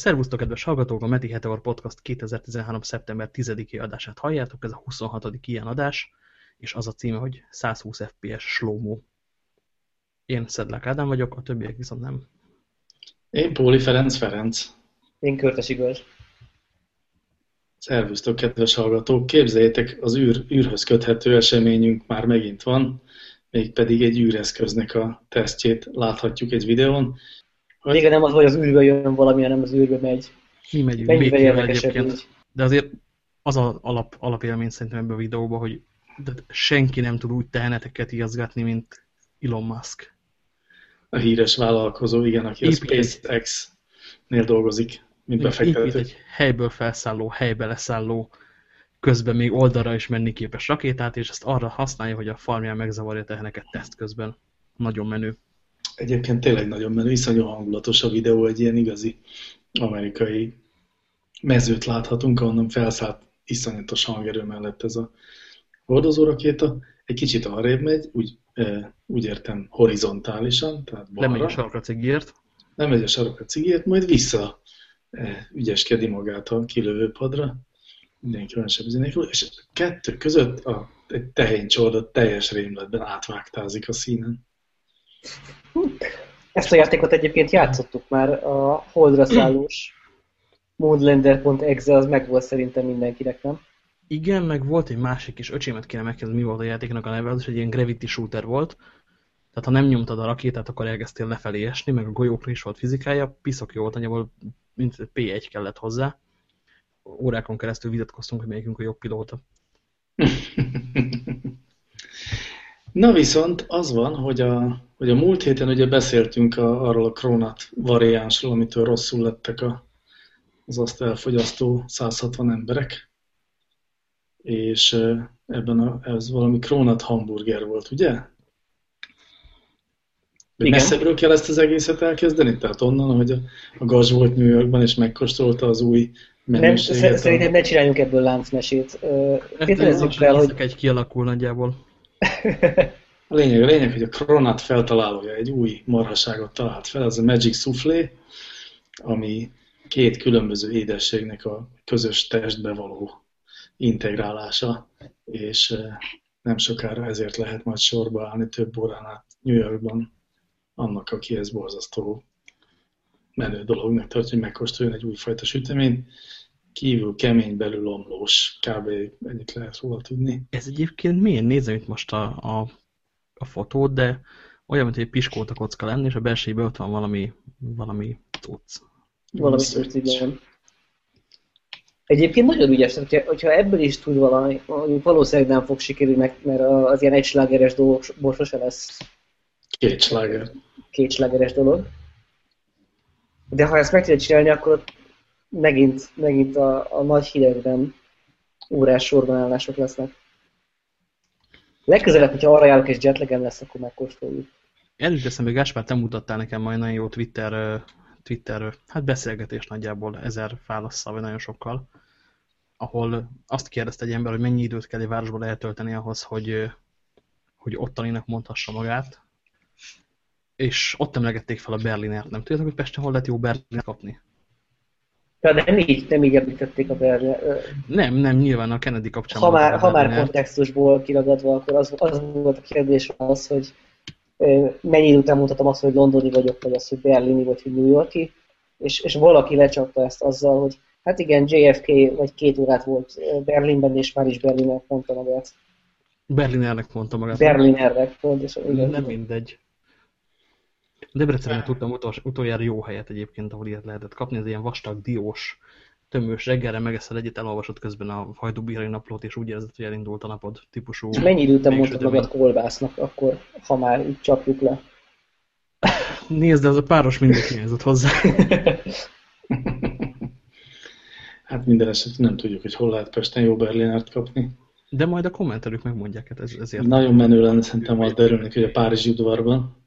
Szervusztok, kedves hallgatók! A Meti Heteor Podcast 2013. szeptember 10-i adását halljátok, ez a 26. ilyen adás, és az a címe, hogy 120 FPS slow Én Szedlák Ádám vagyok, a többiek viszont nem. Én Póli Ferenc Ferenc. Én Körtes Igaz. Szervusztok, kedves hallgatók! Képzeljétek, az űr, űrhöz köthető eseményünk már megint van, mégpedig egy űreszköznek a tesztjét láthatjuk egy videón. Igen, nem az, hogy az űrbe jön valami, hanem az űrbe megy. Mi megyünk, Mennyivel érdekesebb így. De azért az az alap, alapélmény szerintem ebben a videóban, hogy de senki nem tud úgy teheneteket igazgatni, mint Elon Musk. A híres vállalkozó, igen, aki épít a SpaceX-nél dolgozik, mint befektető. egy helyből felszálló, helybe leszálló, közben még oldalra is menni képes rakétát, és ezt arra használja, hogy a farmján megzavarja teheneket teszt közben. Nagyon menő. Egyébként tényleg nagyon menő, iszonyú hangulatos a videó, egy ilyen igazi amerikai mezőt láthatunk, ahonnan felszállt iszonyatos hangerő mellett ez a hordozó rakéta. Egy kicsit arrébb megy, úgy, e, úgy értem horizontálisan, tehát balra. Lemegy a sarokra cigért. Lemegy a sarokra cigért, majd vissza e, ügyeskedi magát a kilövőpadra. Mindenki van se nélkül, és kettő között a, egy tehénycsorda teljes rémletben átvágtázik a színen. Ezt a játékot egyébként játszottuk már, a Holdra szállós Moonlander.exe az meg volt szerintem mindenkinek, nem? Igen, meg volt egy másik is, öcsémet kéne megkérdezni, mi volt a játéknak a neve, az is egy ilyen gravity shooter volt. Tehát ha nem nyomtad a rakétát, akkor elkezdtél lefelé esni, meg a golyókra is volt fizikája, piszok jó volt, annyiból mint P1 kellett hozzá. Órákon keresztül vitatkoztunk, hogy melyikünk a jobb pilóta. Na viszont az van, hogy a, hogy a múlt héten ugye beszéltünk a, arról a krónat variánsról, amitől rosszul lettek a, az azt elfogyasztó 160 emberek, és ebben a, ez valami krónat hamburger volt, ugye? Igen. Messzebbről kell ezt az egészet elkezdeni? Tehát onnan, hogy a, a gaz volt New Yorkban, és megkóstolta az új menőséget. Nem, szerintem ne csináljunk ebből láncmesét. Kérdezzük fel, hogy... egy kialakul nagyjából. A lényeg, a lényeg, hogy a Kronat feltalálója egy új marhaságot talált fel, ez a Magic Soufflé, ami két különböző édességnek a közös testbe való integrálása, és nem sokára ezért lehet majd sorba állni több órán át New Yorkban annak, aki ez borzasztó menő dolognak tartja, hogy megkóstoljon egy újfajta süteményt kívül kemény, belül omlós, kb. ennyit lehet róla tudni. Ez egyébként milyen? Nézem itt most a, a, a fotót, de olyan, mint egy piskóta kocka lenne, és a belsejében ott van valami, valami cucc. Valami cucc, igen. Egyébként nagyon ügyes, hogyha, hogyha ebből is tud valami, valószínűleg nem fog sikerülni, mert az ilyen egyslágeres dolog sose lesz. Kétsláger. Kétslágeres dolog. De ha ezt meg tudja csinálni, akkor megint, megint a, a nagy hidegben órás sorban lesznek. Legközelebb, hogyha arra járok és jetlegem lesz, akkor megkóstoljuk. Előtt eszembe, Gáspár, te mutattál nekem majd nagyon jó Twitter, Twitter hát beszélgetés nagyjából ezer válaszsal, vagy nagyon sokkal, ahol azt kérdezte egy ember, hogy mennyi időt kell egy városból eltölteni ahhoz, hogy, hogy ottaninak mondhassa magát, és ott emlegették fel a Berlinert. Nem tudjátok, hogy Pesten hol lehet jó Berlinert kapni? Ja, nem így, nem így említették a Berlin. Nem, nem, nyilván a Kennedy kapcsán. Ha már, ha már kontextusból kiragadva, akkor az, az volt a kérdés az, hogy mennyi után mutatom azt, hogy londoni vagyok, vagy az, hogy berlini, vagy hogy New Yorki, és, és valaki lecsapta ezt azzal, hogy hát igen, JFK vagy két órát volt Berlinben, és már is Berlinernek mondta magát. Berlinernek mondta magát. Berlinernek, pontosan. Nem mindegy. Debrecenben tudtam utol, utoljára jó helyet egyébként, ahol ilyet lehetett kapni, ez ilyen vastag, diós, tömős reggelre megeszel egyet, elolvasod közben a hajdubírai naplót, és úgy érzed, hogy elindult a napod típusú. És mennyi időt mondtad magad kolbásznak, akkor, ha már így csapjuk le? Nézd, de az a páros mindig hiányzott hozzá. hát minden esetben nem tudjuk, hogy hol lehet Pesten jó Berlinert kapni. De majd a kommentelők megmondják, hát ez, ezért. Nagyon menő lenne szerintem az derülni, hogy a Párizsi udvarban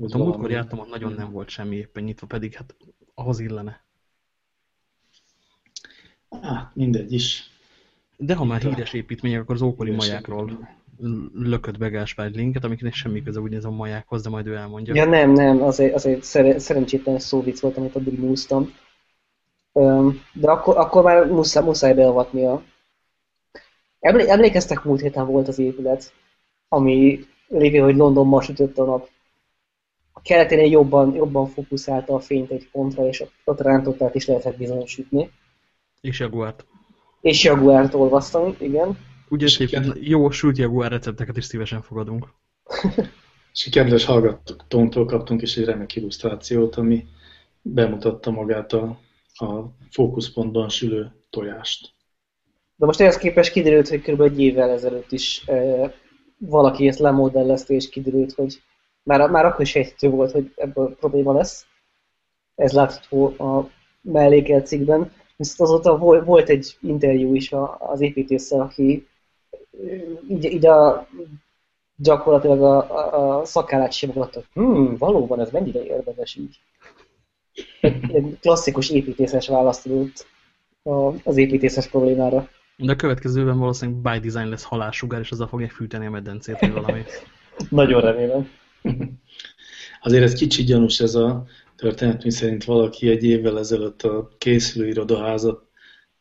ott a múltkor jártam, ott nagyon nem volt semmi éppen nyitva, pedig hát ahhoz illene. Á, mindegy is. De ha már híres építmények, akkor az ókori majákról lökött begásba egy linket, amiknek semmi köze úgy nézem a majákhoz, de majd ő elmondja. Ja nem, nem, az egy, az egy szer szerencsétlen szóvic volt, amit addig múztam. De akkor, akkor már muszáj, muszáj beavatnia. Emlé emlékeztek, múlt héten volt az épület, ami lévén, hogy Londonban sütött a nap. A keleténél jobban, jobban fókuszálta a fényt egy pontra, és ott rántottát is lehetett bizony sütni. És Jaguárt. És Jaguárt olvasztam, igen. Ugye igen. jó sült Jaguár recepteket is szívesen fogadunk. és kedves hallgatóktól kaptunk is egy remek illusztrációt, ami bemutatta magát a, a fókuszpontban sülő tojást. De most ehhez képest kiderült, hogy kb. egy évvel ezelőtt is e, valaki ezt lemodellezte, és kiderült, hogy már, már akkor is sejthető volt, hogy ebből probléma lesz. Ez látható a mellékelt cikkben. Viszont azóta volt egy interjú is az építéssel, aki így, így a, gyakorlatilag a, a, a szakállát simogatta. Hmm, valóban ez mennyire érdekes így. Egy klasszikus építészes választ az építészes problémára. De a következőben valószínűleg by design lesz halálsugár, és azzal fogják fűteni a medencét, vagy valami. Nagyon remélem. Azért ez kicsi gyanús ez a történet, mi szerint valaki egy évvel ezelőtt a készülő irodaházat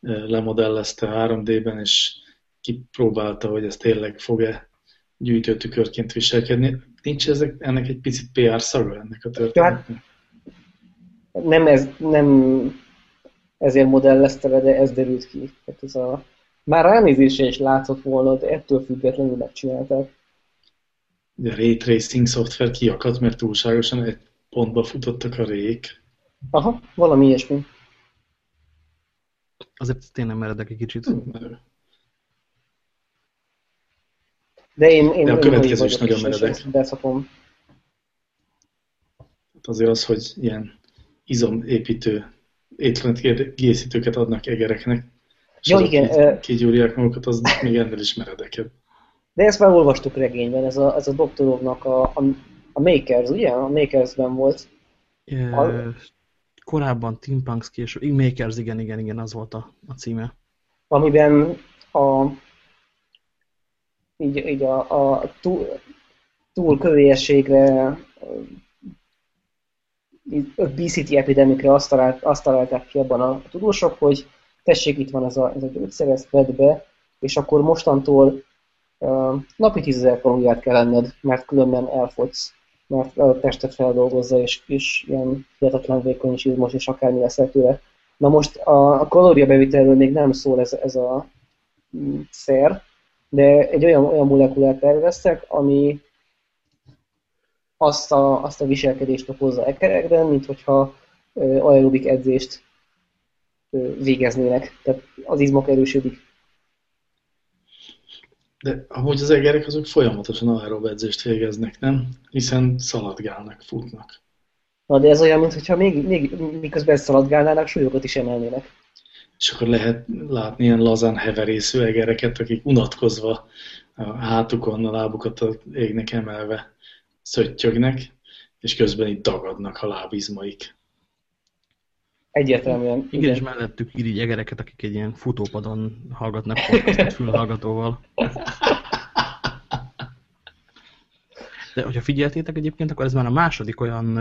eh, lemodellezte 3D-ben, és kipróbálta, hogy ez tényleg fog-e gyűjtőtükörként viselkedni. Nincs ezek, ennek egy picit PR szaga ennek a történetnek? Hát, nem, ez, nem ezért modellezte le, de ez derült ki. Tehát ez a, már ránézésre is látszott volna, de ettől függetlenül megcsinálták. Ray Tracing szoftver kiakadt, mert túlságosan egy pontba futottak a rék. Aha, valami ilyesmi. Azért tényleg meredek egy kicsit. De én, én De a következő is nagyon meredek. Beszapom. Hát azért az, hogy ilyen izomépítő étlenetkészítőket adnak egereknek, és ja, igen, kigyúrják magukat, az még ennél is meredekebb. De ezt már olvastuk regényben, ez a, ez a doktorovnak a, a, a Makers, ugye? A Makersben volt. E, a, korábban Tim Punks később, Makers, igen, igen, igen, az volt a, a címe. Amiben a így, így a, a túl, túl kövélyességre obesity epidemikre azt, talált, azt találták ki abban a tudósok, hogy tessék, itt van ez a, ez a gyógyszer, ezt vedd be, és akkor mostantól napi 10 kalóriát kell enned, mert különben elfogysz, mert a testet feldolgozza, és, és ilyen hihetetlen vékony és izmos, és akármi lesz tőle. Na most a, a kalóriabevitelről még nem szól ez, ez a mm, szer, de egy olyan, olyan molekulát terveztek, ami azt a, azt a viselkedést okozza ekerekben, mint hogyha aerobik edzést végeznének. Tehát az izmok erősödik. De amúgy az egerek azok folyamatosan aerob edzést végeznek, nem? Hiszen szaladgálnak, futnak. Na, de ez olyan, mintha még, még miközben szaladgálnának, súlyokat is emelnének és akkor lehet látni ilyen lazán heverésző egereket, akik unatkozva a hátukon a lábukat a égnek emelve szöttyögnek, és közben itt dagadnak a lábizmaik. Egyértelműen. Igen, és mellettük irigy egereket, akik egy ilyen futópadon hallgatnak podcastot fülhallgatóval. De hogyha figyeltétek egyébként, akkor ez már a második olyan,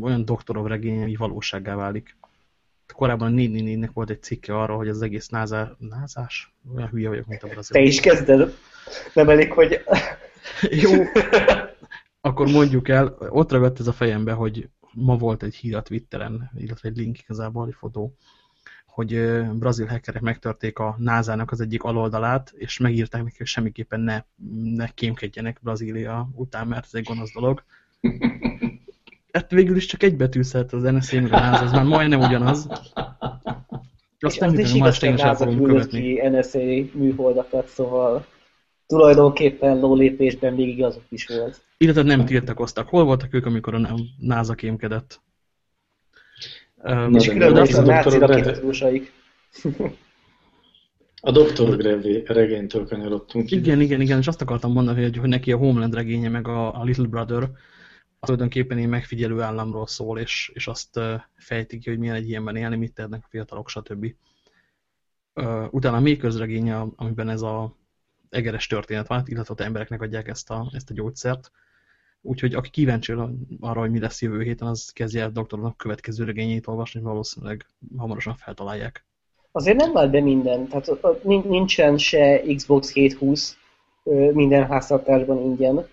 olyan doktorov regény, ami valósággá válik korábban a 444-nek volt egy cikke arról, hogy az egész názá, názás, olyan hülye vagyok, mint a brazil. Te is kezded. Nem elég, hogy... Jó. Akkor mondjuk el, ott ragadt ez a fejembe, hogy ma volt egy hír a Twitteren, illetve egy link igazából, egy fotó, hogy brazil hackerek megtörték a NASA-nak az egyik aloldalát, és megírták neki, hogy semmiképpen ne, ne kémkedjenek Brazília után, mert ez egy gonosz dolog hát végül is csak egy betűszert az NSA meg a NASA, az már majdnem ugyanaz. Azt nem tudom, más tényleg sem fogom követni. ki NSA műholdakat, szóval tulajdonképpen lólépésben még igazuk is volt. Illetve nem tiltakoztak. Hol voltak ők, amikor a NASA kémkedett? Um, és különben a náci rakétatúsaik. A doktor regénytől kanyarodtunk. Igen, igen, igen, és azt akartam mondani, hogy, hogy neki a Homeland regénye, meg a, a Little Brother, tulajdonképpen egy megfigyelő államról szól, és, és azt fejtik ki, hogy milyen egy ilyenben élni, mit tehetnek a fiatalok, stb. Utána a még közregénye, amiben ez a egeres történet van, illetve ott embereknek adják ezt a, ezt a gyógyszert. Úgyhogy aki kíváncsi arra, hogy mi lesz jövő héten, az kezdje el doktornak következő regényét olvasni, valószínűleg hamarosan feltalálják. Azért nem vált be minden, tehát nincsen se Xbox 720 minden háztartásban ingyen,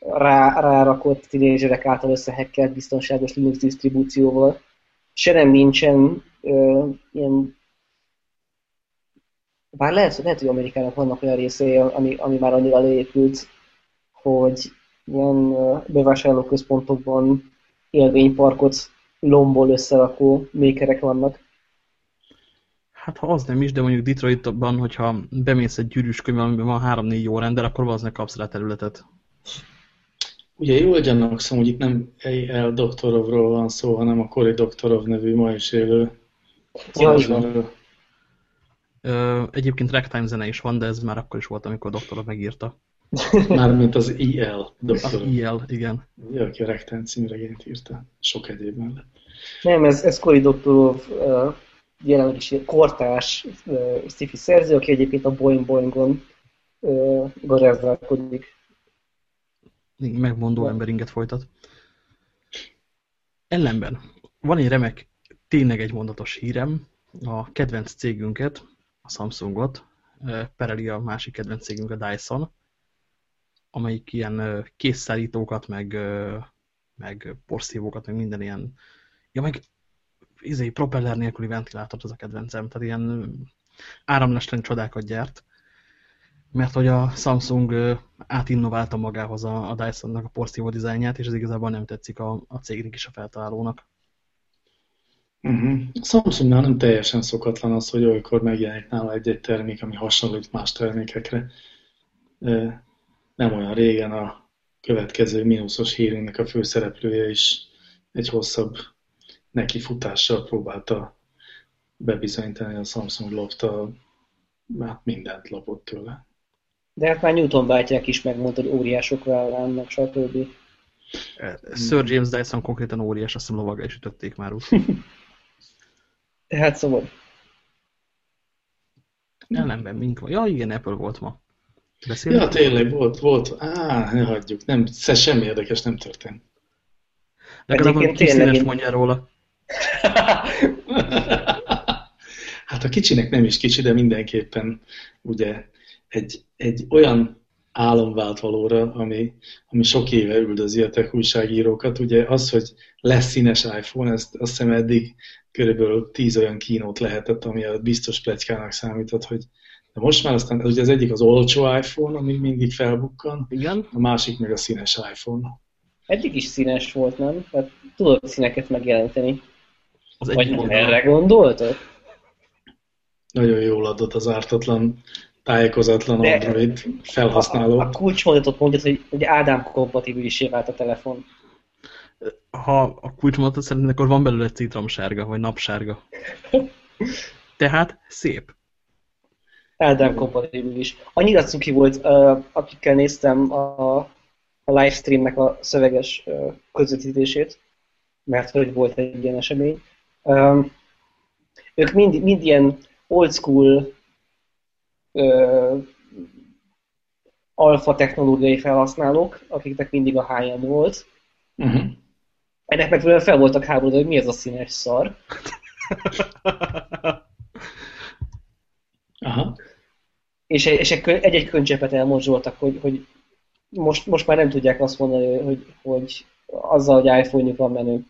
rá, rárakott tinédzserek által összehekkelt biztonságos Linux disztribúcióval, se nem nincsen ilyen bár lehet, lehet, hogy Amerikának vannak olyan részei, ami, ami már annyira leépült, hogy ilyen bevásárlóközpontokban élvényparkot lombol összerakó mékerek vannak. Hát ha az nem is, de mondjuk Detroitban, hogyha bemész egy gyűrűs könyv, amiben van 3-4 jó render, akkor valószínűleg kapsz rá területet. Ugye jól gyanakszom, hogy itt nem A.L. Doktorovról van szó, hanem a Cory Doktorov nevű ma is élő. Ja, Egyébként ragtime zene is van, de ez már akkor is volt, amikor Doktorov megírta. Mármint az I.L. Doktorov. Az I.L. igen. Ja, aki a Ragtime címregényt írta. Sok egyéb mellett. Nem, ez, ez Cory Doktorov jelenleg is kortás sci-fi szerző, aki egyébként a Boing Boingon garázdálkodik. Megmondó emberinget folytat. Ellenben van egy remek, tényleg egy mondatos hírem, a kedvenc cégünket, a Samsungot, pereli a másik kedvenc cégünk, a Dyson, amelyik ilyen készszállítókat, meg, meg porszívókat, meg minden ilyen, ja meg izé, propeller nélküli ventilátort az a kedvencem, tehát ilyen áramlástan csodákat gyárt, mert hogy a Samsung átinnoválta magához a, a Dyson-nak a porszívó dizájnját, és ez igazából nem tetszik a, a cégnek is a feltalálónak. Uh mhm. Samsungnál nem teljesen szokatlan az, hogy olykor megjelenik nála egy-egy termék, ami hasonlít más termékekre. Nem olyan régen a következő mínuszos hírünknek a főszereplője is egy hosszabb nekifutással próbálta bebizonyítani a Samsung lopta, hát mindent lopott tőle. De hát már Newton bátyák is megmondta, hogy óriások vállalnak, stb. Sir James Dyson konkrétan óriás, azt hiszem lovaga is ütötték már úgy. Tehát szóval. Ellenben mink van. Ja, igen, Apple volt ma. Beszélünk? Ja, tényleg, volt, volt. Á, ne hagyjuk. Nem, ez semmi érdekes nem történt. Legalább a kis színes mondja róla. hát a kicsinek nem is kicsi, de mindenképpen ugye egy, egy olyan álom vált valóra, ami, ami sok éve üldözi a tech újságírókat. Ugye az, hogy lesz színes iPhone, ezt azt hiszem eddig körülbelül tíz olyan kínót lehetett, ami a biztos pletykának számított, hogy de most már aztán, ugye az egyik az olcsó iPhone, ami mindig felbukkan, Igen. a másik meg a színes iPhone. Eddig is színes volt, nem? Tehát tudod színeket megjelenteni. Az Vagy nem erre gondoltad? Nagyon jól adott az ártatlan, tájékozatlan De Android felhasználó. A, a kulcsmondatot mondja, hogy, hogy Ádám kompatibilisé vált a telefon ha a kulcsmondatot szeretnéd, akkor van belőle citromsárga, vagy napsárga. Tehát szép. Eldem kompatibilis. Annyira cuki volt, uh, akikkel néztem a, a livestreamnek a szöveges uh, közvetítését, mert hogy volt egy ilyen esemény. Um, ők mind, mind ilyen old school alfa technológiai felhasználók, akiknek mindig a high-end volt. Uh -huh. Ennek megfelelően fel voltak háborodva, hogy mi ez a színes szar. Aha. És, és egy-egy könycsepet elmorzsoltak, hogy, hogy most, most már nem tudják azt mondani, hogy, hogy azzal, hogy iPhone-juk van menő.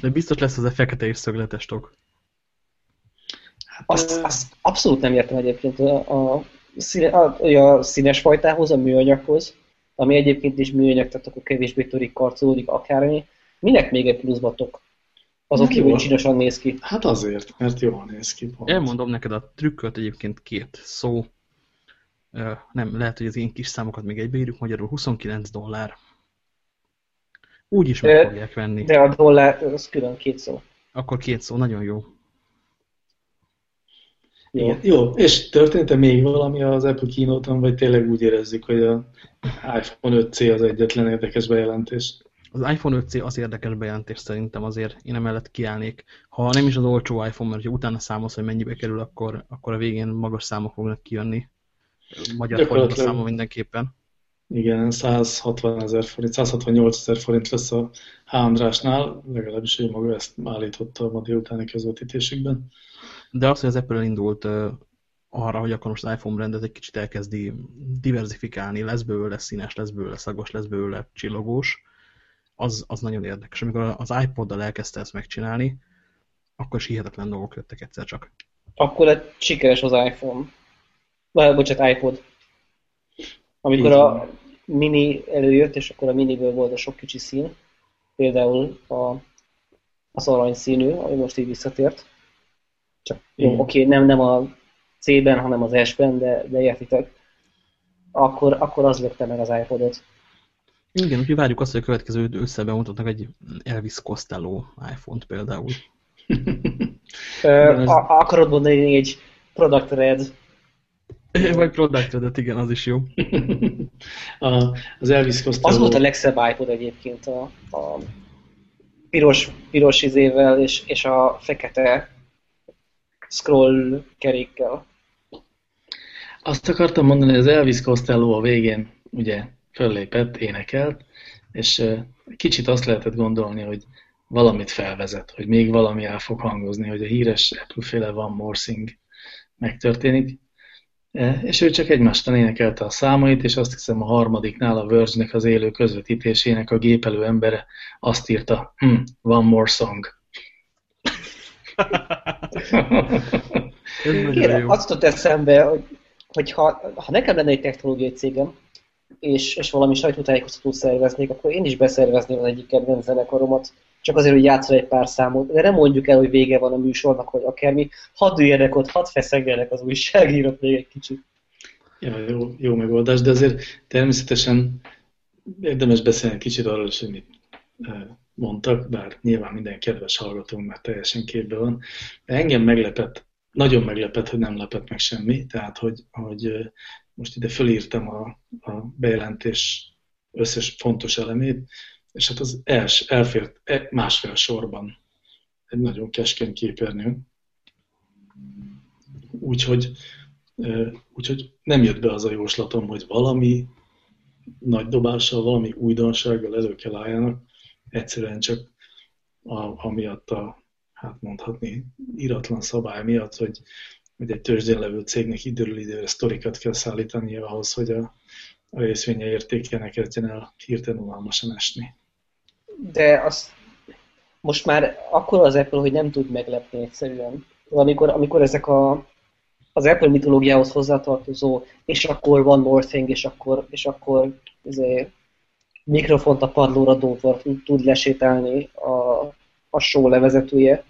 De biztos lesz az a fekete és szögletes tok. Azt, azt abszolút nem értem egyébként a, a, a, a színes fajtához, a műanyaghoz, ami egyébként is műanyag, tehát akkor kevésbé törik, karcolódik, akármi. Minek még egy pluszbatok? Azon kívül, hogy csinosan néz ki. Hát azért, mert jól néz ki. Pont. Elmondom neked a trükköt egyébként két szó. Nem, lehet, hogy az én kis számokat még egybeírjuk, magyarul 29 dollár. Úgy is meg fogják venni. De a dollár, az külön két szó. Akkor két szó, nagyon jó. Jó. jó, és történt-e még valami az Apple keynote vagy tényleg úgy érezzük, hogy a iPhone 5C az egyetlen érdekes bejelentés? Az iPhone 5C az érdekes bejelentés szerintem azért én emellett kiállnék. Ha nem is az olcsó iPhone, mert ha utána számolsz, hogy mennyibe kerül, akkor, akkor a végén magas számok fognak kijönni. magyar forint számol mindenképpen. Igen, 160 ezer forint, 168 ezer forint lesz a H. Andrásnál, legalábbis ő maga ezt állította a ma délutáni közvetítésükben. De az, hogy az Apple indult arra, hogy akkor most az iPhone brandet egy kicsit elkezdi diversifikálni, lesz belőle színes, lesz belőle szagos, lesz belőle csillogós, az, az nagyon érdekes. Amikor az iPod-dal elkezdte ezt megcsinálni, akkor is hihetetlen dolgok jöttek egyszer csak. Akkor lett sikeres az iPhone. Vagy, bocsánat, iPod. Amikor a mini előjött, és akkor a miniből volt a sok kicsi szín, például a, az arany színű, ami most így visszatért. Csak jó, oké, nem, nem a C-ben, hanem az S-ben, de, de értitek. Akkor, akkor az lökte meg az iPodot. Igen, úgyhogy várjuk azt, hogy a következő ősszel bemutatnak egy Elvis Costello iPhone-t például. Ö, a, akarod mondani egy Product Red vagy Product igen, az is jó. a, az Elvis Costello... Az volt a legszebb iPod egyébként a, a piros, piros izével és, és a fekete scroll kerékkel. Azt akartam mondani, hogy az Elvis Costello a végén ugye föllépett, énekelt, és kicsit azt lehetett gondolni, hogy valamit felvezet, hogy még valami el fog hangozni, hogy a híres Apple-féle Van Morsing megtörténik. E, és ő csak egymástan énekelte a számait, és azt hiszem a harmadiknál a Verge-nek az élő közvetítésének a gépelő embere azt írta, hm, one more song. Igen, azt jutott eszembe, hogy, hogy ha, ha nekem lenne egy technológiai cégem, és, és valami sajtótájékoztatót szerveznék, akkor én is beszervezném az egyik kedvenc zenekaromat, csak azért, hogy játszol egy pár számot, de nem mondjuk el, hogy vége van a műsornak, hogy akármi, hadd üljenek ott, hadd feszegjenek az újságírók még egy kicsit. Ja, jó, jó megoldás, de azért természetesen érdemes beszélni kicsit arról is, hogy mit mondtak, bár nyilván minden kedves hallgatónk már teljesen képbe van. De engem meglepett, nagyon meglepett, hogy nem lepett meg semmi, tehát hogy, hogy most ide fölírtam a, a bejelentés összes fontos elemét, és hát az els, elfért e, másfél sorban egy nagyon keskeny képernyő. Úgyhogy, úgyhogy nem jött be az a jóslatom, hogy valami nagy dobással, valami újdonsággal elő kell álljanak, egyszerűen csak a, amiatt a, hát mondhatni, iratlan szabály miatt, hogy, hogy egy tőzsdén levő cégnek időről időre sztorikat kell szállítani ahhoz, hogy a, a részvénye értéke ne kezdjen el hirtelen unalmasan esni de az most már akkor az Apple, hogy nem tud meglepni egyszerűen. Amikor, amikor ezek a, az Apple mitológiához hozzátartozó, és akkor van more thing, és akkor, és akkor ezért mikrofont a padlóra dobva tud lesétálni a, a show levezetője.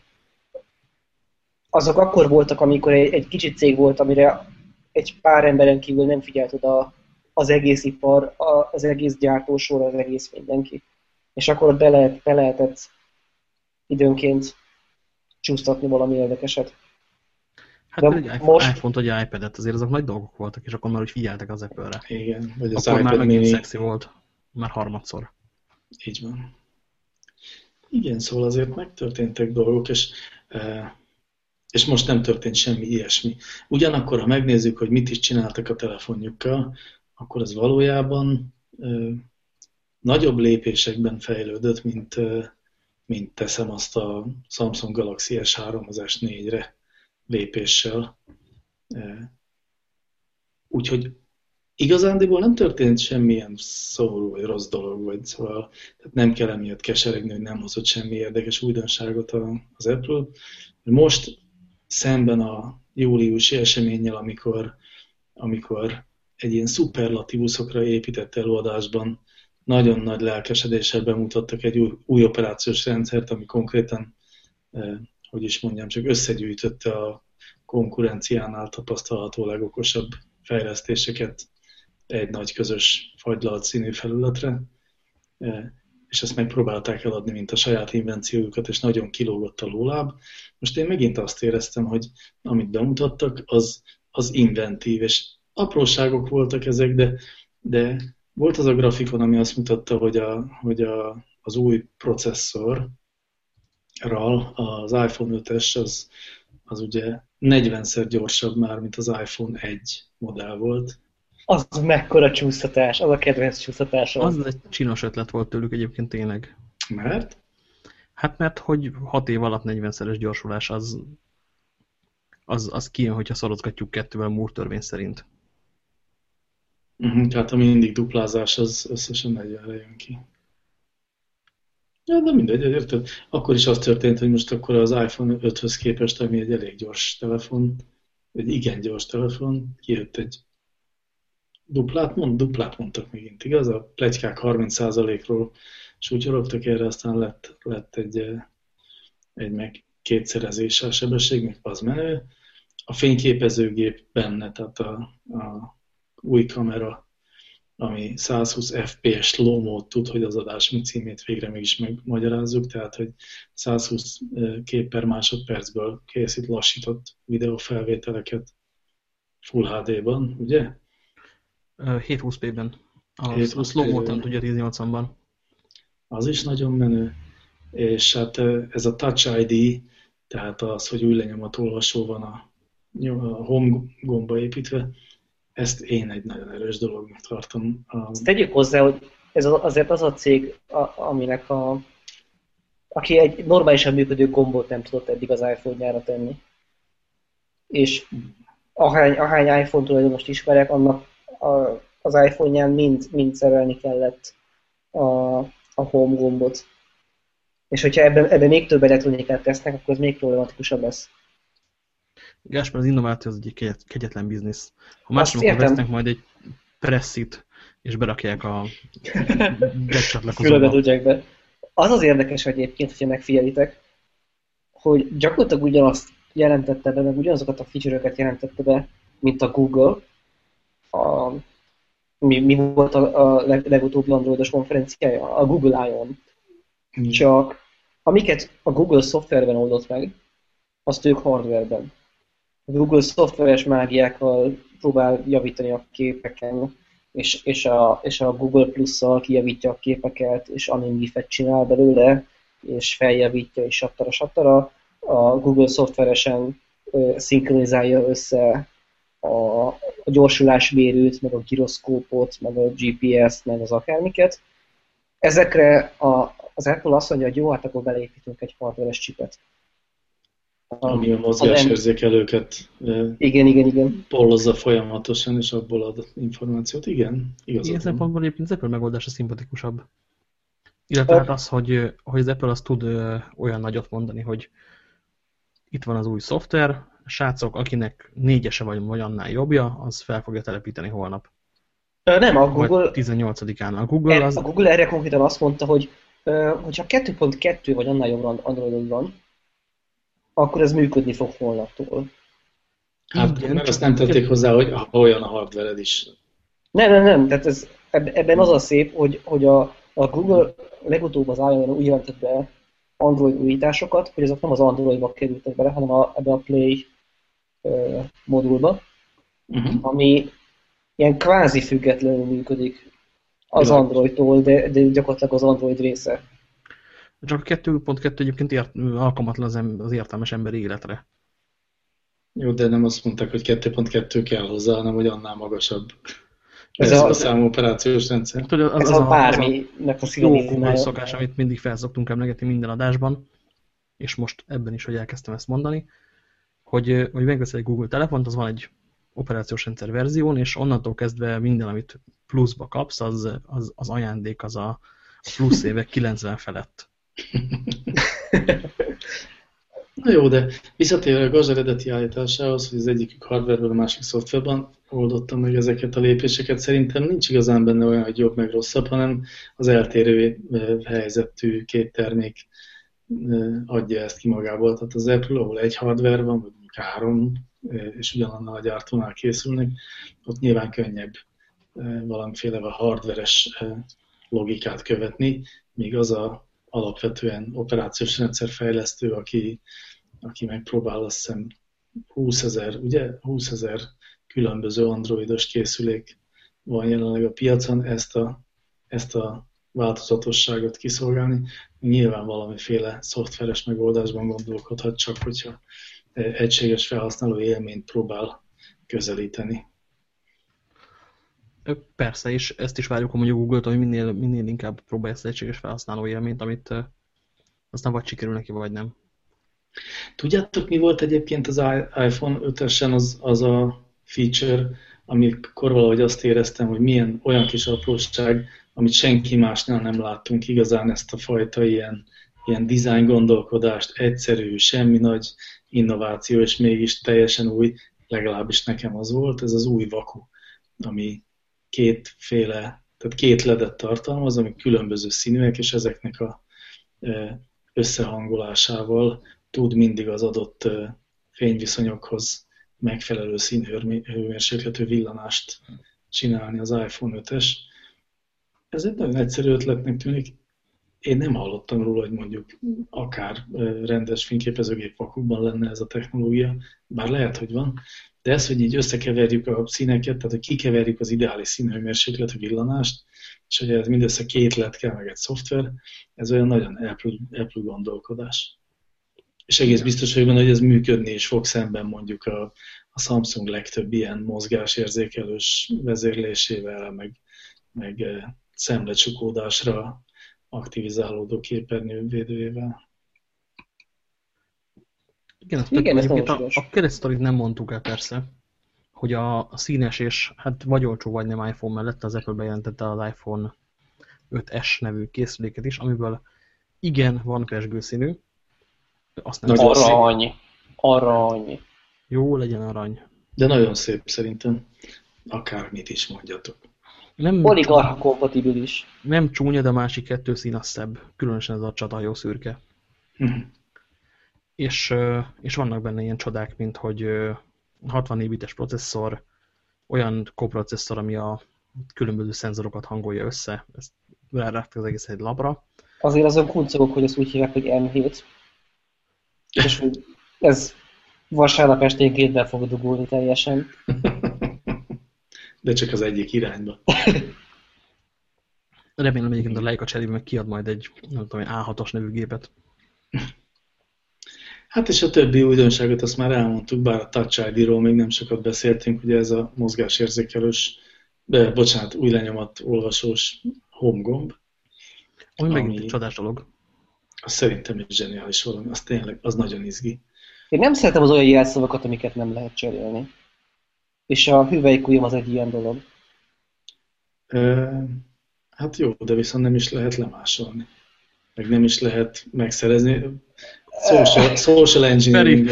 Azok akkor voltak, amikor egy, egy kicsit cég volt, amire egy pár emberen kívül nem figyelt oda az egész ipar, az egész gyártósor, az egész mindenki és akkor be, lehet, be lehetett időnként csúsztatni valami érdekeset. Hát De egy most... iPhone-t vagy iPad-et, azért azok nagy dolgok voltak, és akkor már úgy figyeltek az Apple-re. Igen, vagy az akkor iPad már megint szexi volt, már harmadszor. Így van. Igen, szóval azért megtörténtek dolgok, és, eh, és most nem történt semmi ilyesmi. Ugyanakkor, ha megnézzük, hogy mit is csináltak a telefonjukkal, akkor az valójában eh, nagyobb lépésekben fejlődött, mint, mint teszem azt a Samsung Galaxy S3 az S4-re lépéssel. Úgyhogy igazándiból nem történt semmilyen szomorú vagy rossz dolog, vagy szóval tehát nem kell emiatt keseregni, hogy nem hozott semmi érdekes újdonságot az Apple. Most szemben a júliusi eseménnyel, amikor, amikor egy ilyen szuperlatívuszokra épített előadásban nagyon nagy lelkesedéssel bemutattak egy új, új operációs rendszert, ami konkrétan, eh, hogy is mondjam, csak összegyűjtötte a konkurenciánál tapasztalható legokosabb fejlesztéseket egy nagy közös fagylalt színű felületre, eh, és ezt megpróbálták eladni, mint a saját invenciójukat, és nagyon kilógott a lóláb. Most én megint azt éreztem, hogy amit bemutattak, az, az inventív, és apróságok voltak ezek, de, de volt az a grafikon, ami azt mutatta, hogy, a, hogy a, az új processzorral az iPhone 5-es az, az ugye 40-szer gyorsabb már, mint az iPhone 1 modell volt, Az mekkora csúsztatás, az a kedvenc csúsztatásom. Az egy csinos ötlet volt tőlük egyébként tényleg. Mert? Hát mert hogy 6 év alatt 40-szeres gyorsulás az, az, az kijön, hogyha szorozgatjuk kettővel Moore törvény szerint. Uh -huh, tehát a mindig duplázás az összesen 40 jön ki. Ja, de mindegy, érted? Akkor is az történt, hogy most akkor az iPhone 5-höz képest, ami egy elég gyors telefon, egy igen gyors telefon, kijött egy duplát, mond, duplát mondtak megint, igaz? A plegykák 30%-ról sútyorogtak erre, aztán lett, lett egy, eh, egy meg kétszerezése a sebességnek, az menő. A fényképezőgép benne, tehát a, a új kamera, ami 120 fps low mode tud, hogy az adás mi címét végre mégis megmagyarázzuk, tehát hogy 120 eh, kép per másodpercből készít lassított videófelvételeket Full HD-ban, ugye? 720p-ben. A, a slow mode nem tudja 1080-ban. Az is nagyon menő. És hát ez a Touch ID, tehát az, hogy új lenyomat olvasó van a, a home gomba építve, ezt én egy nagyon erős dolognak tartom. Ezt tegyük hozzá, hogy ez azért az a cég, aminek a, aki egy normálisan működő gombot nem tudott eddig az iPhone-jára tenni. És ahány, ahány iPhone tulajdonost ismerek, annak a, az iPhone-ján mind, mind szerelni kellett a, a home gombot. És hogyha ebben, ebben még több elektronikát tesznek, akkor ez még problematikusabb lesz. Gáspár, az innováció az egy kegyetlen biznisz. Ha mások vesznek majd egy presszit, és berakják a becsatlakozóba. be. Az az érdekes egyébként, hogyha megfigyelitek, hogy gyakorlatilag ugyanazt jelentette be, meg ugyanazokat a feature-öket jelentette be, mint a Google, a, mi, mi volt a, a leg, legutóbbi androidos konferenciája? A Google Ion. Mm. Csak amiket a Google szoftverben oldott meg, azt ők hardwareben. A Google szoftveres mágiákkal próbál javítani a képeken, és, és, a, és a Google Plus-szal kijavítja a képeket, és animgifet csinál belőle, és feljavítja, és sattara, sattara. A Google szoftveresen szinkronizálja össze a, a gyorsulásmérőt, meg a giroszkópot, meg a GPS-t, meg az akármiket. Ezekre a, az Apple azt mondja, hogy jó, hát akkor beleépítünk egy hardware-es chipet. Ami a mozgásérzékelőket igen, igen, igen. pollozza folyamatosan, és abból ad információt. Igen, igazad Ilyen szempontból egyébként az Apple megoldása szimpatikusabb. Illetve hát az, hogy, hogy az Apple az tud olyan nagyot mondani, hogy itt van az új szoftver, srácok, akinek négyese vagy, vagy annál jobbja, az fel fogja telepíteni holnap. Nem, a Google... 18-án. A Google, az... a Google erre konkrétan azt mondta, hogy hogyha 2.2 vagy annál jobb Androidon van, akkor ez működni fog holnaptól. Hát, Igen, mert azt nem tették hozzá, hogy olyan a hardvered is. Nem, nem, nem. Tehát ez, ebben az a szép, hogy, hogy a, a Google legutóbb az iOS-on úgy jelentett be Android újításokat, hogy ezek nem az Androidba kerültek bele, hanem a, ebbe a Play modulba, uh-huh. ami ilyen kvázi függetlenül működik az Androidtól, de, de gyakorlatilag az Android része. Csak a 2.2 egyébként ért, alkalmatlan az, az értelmes emberi életre. Jó, de nem azt mondták, hogy 2.2 kell hozzá, hanem hogy annál magasabb. Ez, ez a, a számú operációs rendszer. Hát, az, ez az, a bárminek a jó szokás, amit mindig felszoktunk emlegetni minden adásban, és most ebben is, hogy elkezdtem ezt mondani, hogy, hogy megveszel egy Google telefont, az van egy operációs rendszer verzión, és onnantól kezdve minden, amit pluszba kapsz, az, az, az ajándék, az a plusz évek 90 felett. Na jó, de visszatérve az eredeti állításához, hogy az egyikük hardwareben, a másik szoftverben oldottam meg ezeket a lépéseket, szerintem nincs igazán benne olyan, hogy jobb meg rosszabb, hanem az eltérő helyzetű két termék adja ezt ki magából. Tehát az Apple, ahol egy hardware van, vagy három, és ugyanannal a gyártónál készülnek, ott nyilván könnyebb valamiféle hardveres logikát követni, míg az a alapvetően operációs rendszer fejlesztő, aki, aki megpróbál azt hiszem 20 ezer, ugye 20 ezer különböző androidos készülék van jelenleg a piacon, ezt a, ezt a változatosságot kiszolgálni. Nyilván valamiféle szoftveres megoldásban gondolkodhat, csak hogyha egységes felhasználó élményt próbál közelíteni. Persze, és ezt is várjuk, hogy a Google-tól, hogy minél, minél inkább próbálja ezt egységes felhasználó élményt, amit aztán vagy sikerül neki, vagy nem. Tudjátok, mi volt egyébként az iPhone 5-esen az, az a feature, amikor valahogy azt éreztem, hogy milyen olyan kis apróság, amit senki másnál nem láttunk igazán ezt a fajta ilyen, ilyen design gondolkodást, egyszerű, semmi nagy innováció, és mégis teljesen új, legalábbis nekem az volt, ez az új vaku, ami kétféle, tehát két ledet tartalmaz, ami különböző színűek, és ezeknek a összehangolásával tud mindig az adott fényviszonyokhoz megfelelő színhőmérsékletű villanást csinálni az iPhone 5-es. Ez egy nagyon egyszerű ötletnek tűnik. Én nem hallottam róla, hogy mondjuk akár rendes fényképezőgép vakukban lenne ez a technológia, bár lehet, hogy van, de ez, hogy így összekeverjük a színeket, tehát hogy kikeverjük az ideális színhőmérsékletű villanást, és hogy ez mindössze két lett kell, meg egy szoftver, ez olyan nagyon Apple, gondolkodás. És egész biztos vagyok benne, hogy ez működni is fog szemben mondjuk a, a Samsung legtöbb ilyen mozgásérzékelős vezérlésével, meg, meg szemlecsukódásra aktivizálódó képernyő védőjével. Igen, ezt Igen, ez a, a keresztorit nem mondtuk el persze, hogy a, a színes és hát vagy olcsó, vagy nem iPhone mellett az Apple bejelentette az iPhone 5S nevű készüléket is, amiből igen, van színű. Azt nem szép. Arra annyi. Jó, legyen arany. De nagyon szép szerintem. Akármit is mondjatok. Nem Oligarcha kompatibilis. Nem csúnya, de a másik kettő szín szebb. Különösen ez a csatahajó szürke. Hm. És, és vannak benne ilyen csodák, mint hogy 64 bites processzor, olyan koprocesszor, ami a különböző szenzorokat hangolja össze, ezt ráraktak az egész egy labra. Azért azon kuncogok, hogy ezt úgy hívják, hogy M7, és hogy ez vasárnap esténként fog dugulni teljesen. De csak az egyik irányba. Remélem egyébként a Leica cserébe meg kiad majd egy, nem tudom, A6-os nevű gépet. Hát és a többi újdonságot azt már elmondtuk, bár a Touch ID-ról még nem sokat beszéltünk, ugye ez a mozgásérzékelős, de bocsánat, új lenyomat olvasós home gomb. Ami, ami megint egy csodás dolog. Az szerintem egy zseniális valami, az tényleg, az nagyon izgi. Én nem szeretem az olyan jelszavakat, amiket nem lehet cserélni. És a hüvelykujjam az egy ilyen dolog. E, hát jó, de viszont nem is lehet lemásolni. Meg nem is lehet megszerezni. Social, social engineering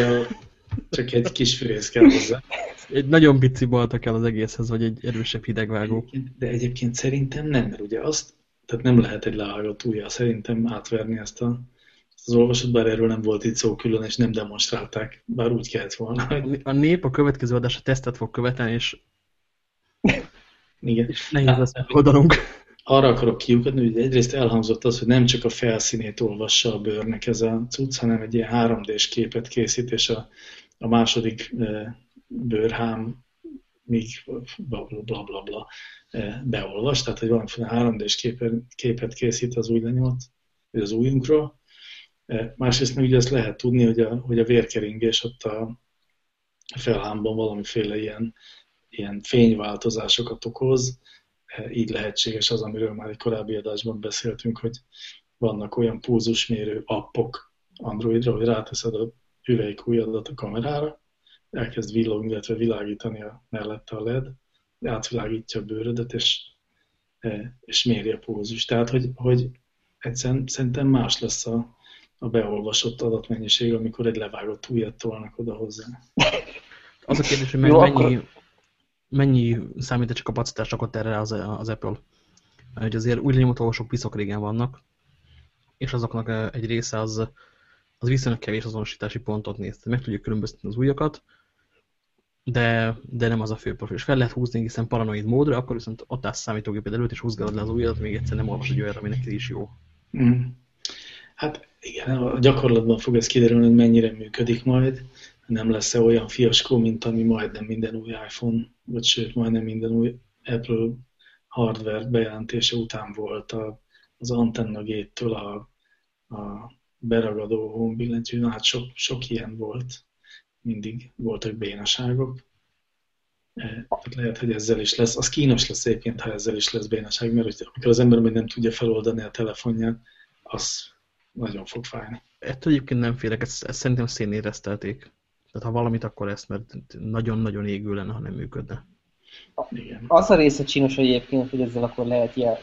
csak egy kis fűrész kell hozzá. Egy nagyon pici balta kell az egészhez, vagy egy erősebb hidegvágó. De egyébként szerintem nem, mert ugye azt, tehát nem lehet egy levágott ujjal szerintem átverni ezt a az olvasott, bár erről nem volt itt szó külön, és nem demonstrálták, bár úgy kellett volna. A nép a következő adásra tesztet fog követelni, és, Igen. és nehéz lesz oldalunk. Arra akarok kiukadni, hogy egyrészt elhangzott az, hogy nem csak a felszínét olvassa a bőrnek ez a cucc, hanem egy ilyen 3D-s képet készít, és a, a második e, bőrhám még bla bla bla, bla, e, beolvas, tehát hogy valamiféle 3D-s képet, képet készít az új lenyomat, vagy az újunkról, másrészt meg ugye ezt lehet tudni, hogy a, hogy a vérkeringés ott a felhámban valamiféle ilyen, ilyen fényváltozásokat okoz, e, így lehetséges az, amiről már egy korábbi adásban beszéltünk, hogy vannak olyan pulzusmérő appok Androidra, hogy ráteszed a hüvelykújadat a kamerára, elkezd villogni, illetve világítani a mellette a LED, átvilágítja a bőrödet, és, e, és méri a pulzus. Tehát, hogy, hogy egyszerűen szerintem más lesz a, a beolvasott adatmennyiség, amikor egy levágott ujjat tolnak oda hozzá. Az a kérdés, hogy Jó, mennyi, akkor... mennyi számítási kapacitást rakott erre az, az Apple? Hogy azért új lenyomatolvasók piszok régen vannak, és azoknak egy része az, az viszonylag kevés azonosítási pontot néz. Meg tudjuk különböztetni az újakat, de, de nem az a fő profil. És fel lehet húzni hiszen paranoid módra, akkor viszont ott állsz számítógéped előtt, és húzgálod le az ujjadat, még egyszer nem olvas egy olyanra, ami is jó. Mm. Hát igen, a gyakorlatban fog ez kiderülni, hogy mennyire működik majd. Nem lesz-e olyan fiaskó, mint ami majdnem minden új iPhone, vagy sőt, majdnem minden új Apple hardware bejelentése után volt a, az antenna géttől a, a beragadó home billentyűn, hát sok, sok ilyen volt. Mindig voltak bénaságok. Tehát lehet, hogy ezzel is lesz. Az kínos lesz egyébként, ha ezzel is lesz bénaság, mert hogy amikor az ember még nem tudja feloldani a telefonját, az nagyon fog fájni. Ettől egyébként nem félek, ezt, ezt szerintem szénéreztelték. Tehát ha valamit, akkor ezt, mert nagyon-nagyon égő lenne, ha nem működne. Igen. Az a része csinos egyébként, hogy ezzel akkor lehet jel,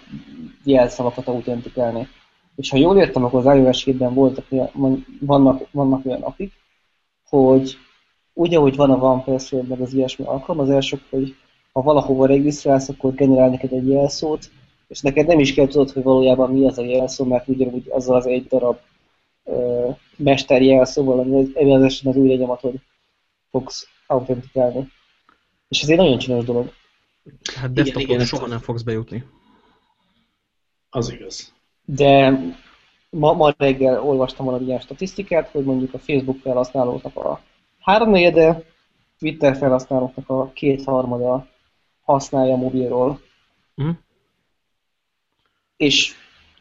jelszavakat autentikálni. És ha jól értem, akkor az iOS 7-ben voltak, vannak, vannak olyan apik, hogy úgy, ahogy van a OnePassword, meg az ilyesmi alkalmazások, hogy ha valahova regisztrálsz, akkor generál neked egy jelszót, és neked nem is kell tudod, hogy valójában mi az a jelszó, mert ugyanúgy azzal az egy darab ö, mesterjelszóval, ami az esetben az új lenyomatod fogsz autentikálni. És ez egy nagyon csinos dolog. Hát desktopon soha nem fogsz bejutni. Az igaz. De ma, ma reggel olvastam valami ilyen statisztikát, hogy mondjuk a Facebook felhasználóknak a háromnegyede, Twitter felhasználóknak a kétharmada használja mobilról. Mm. És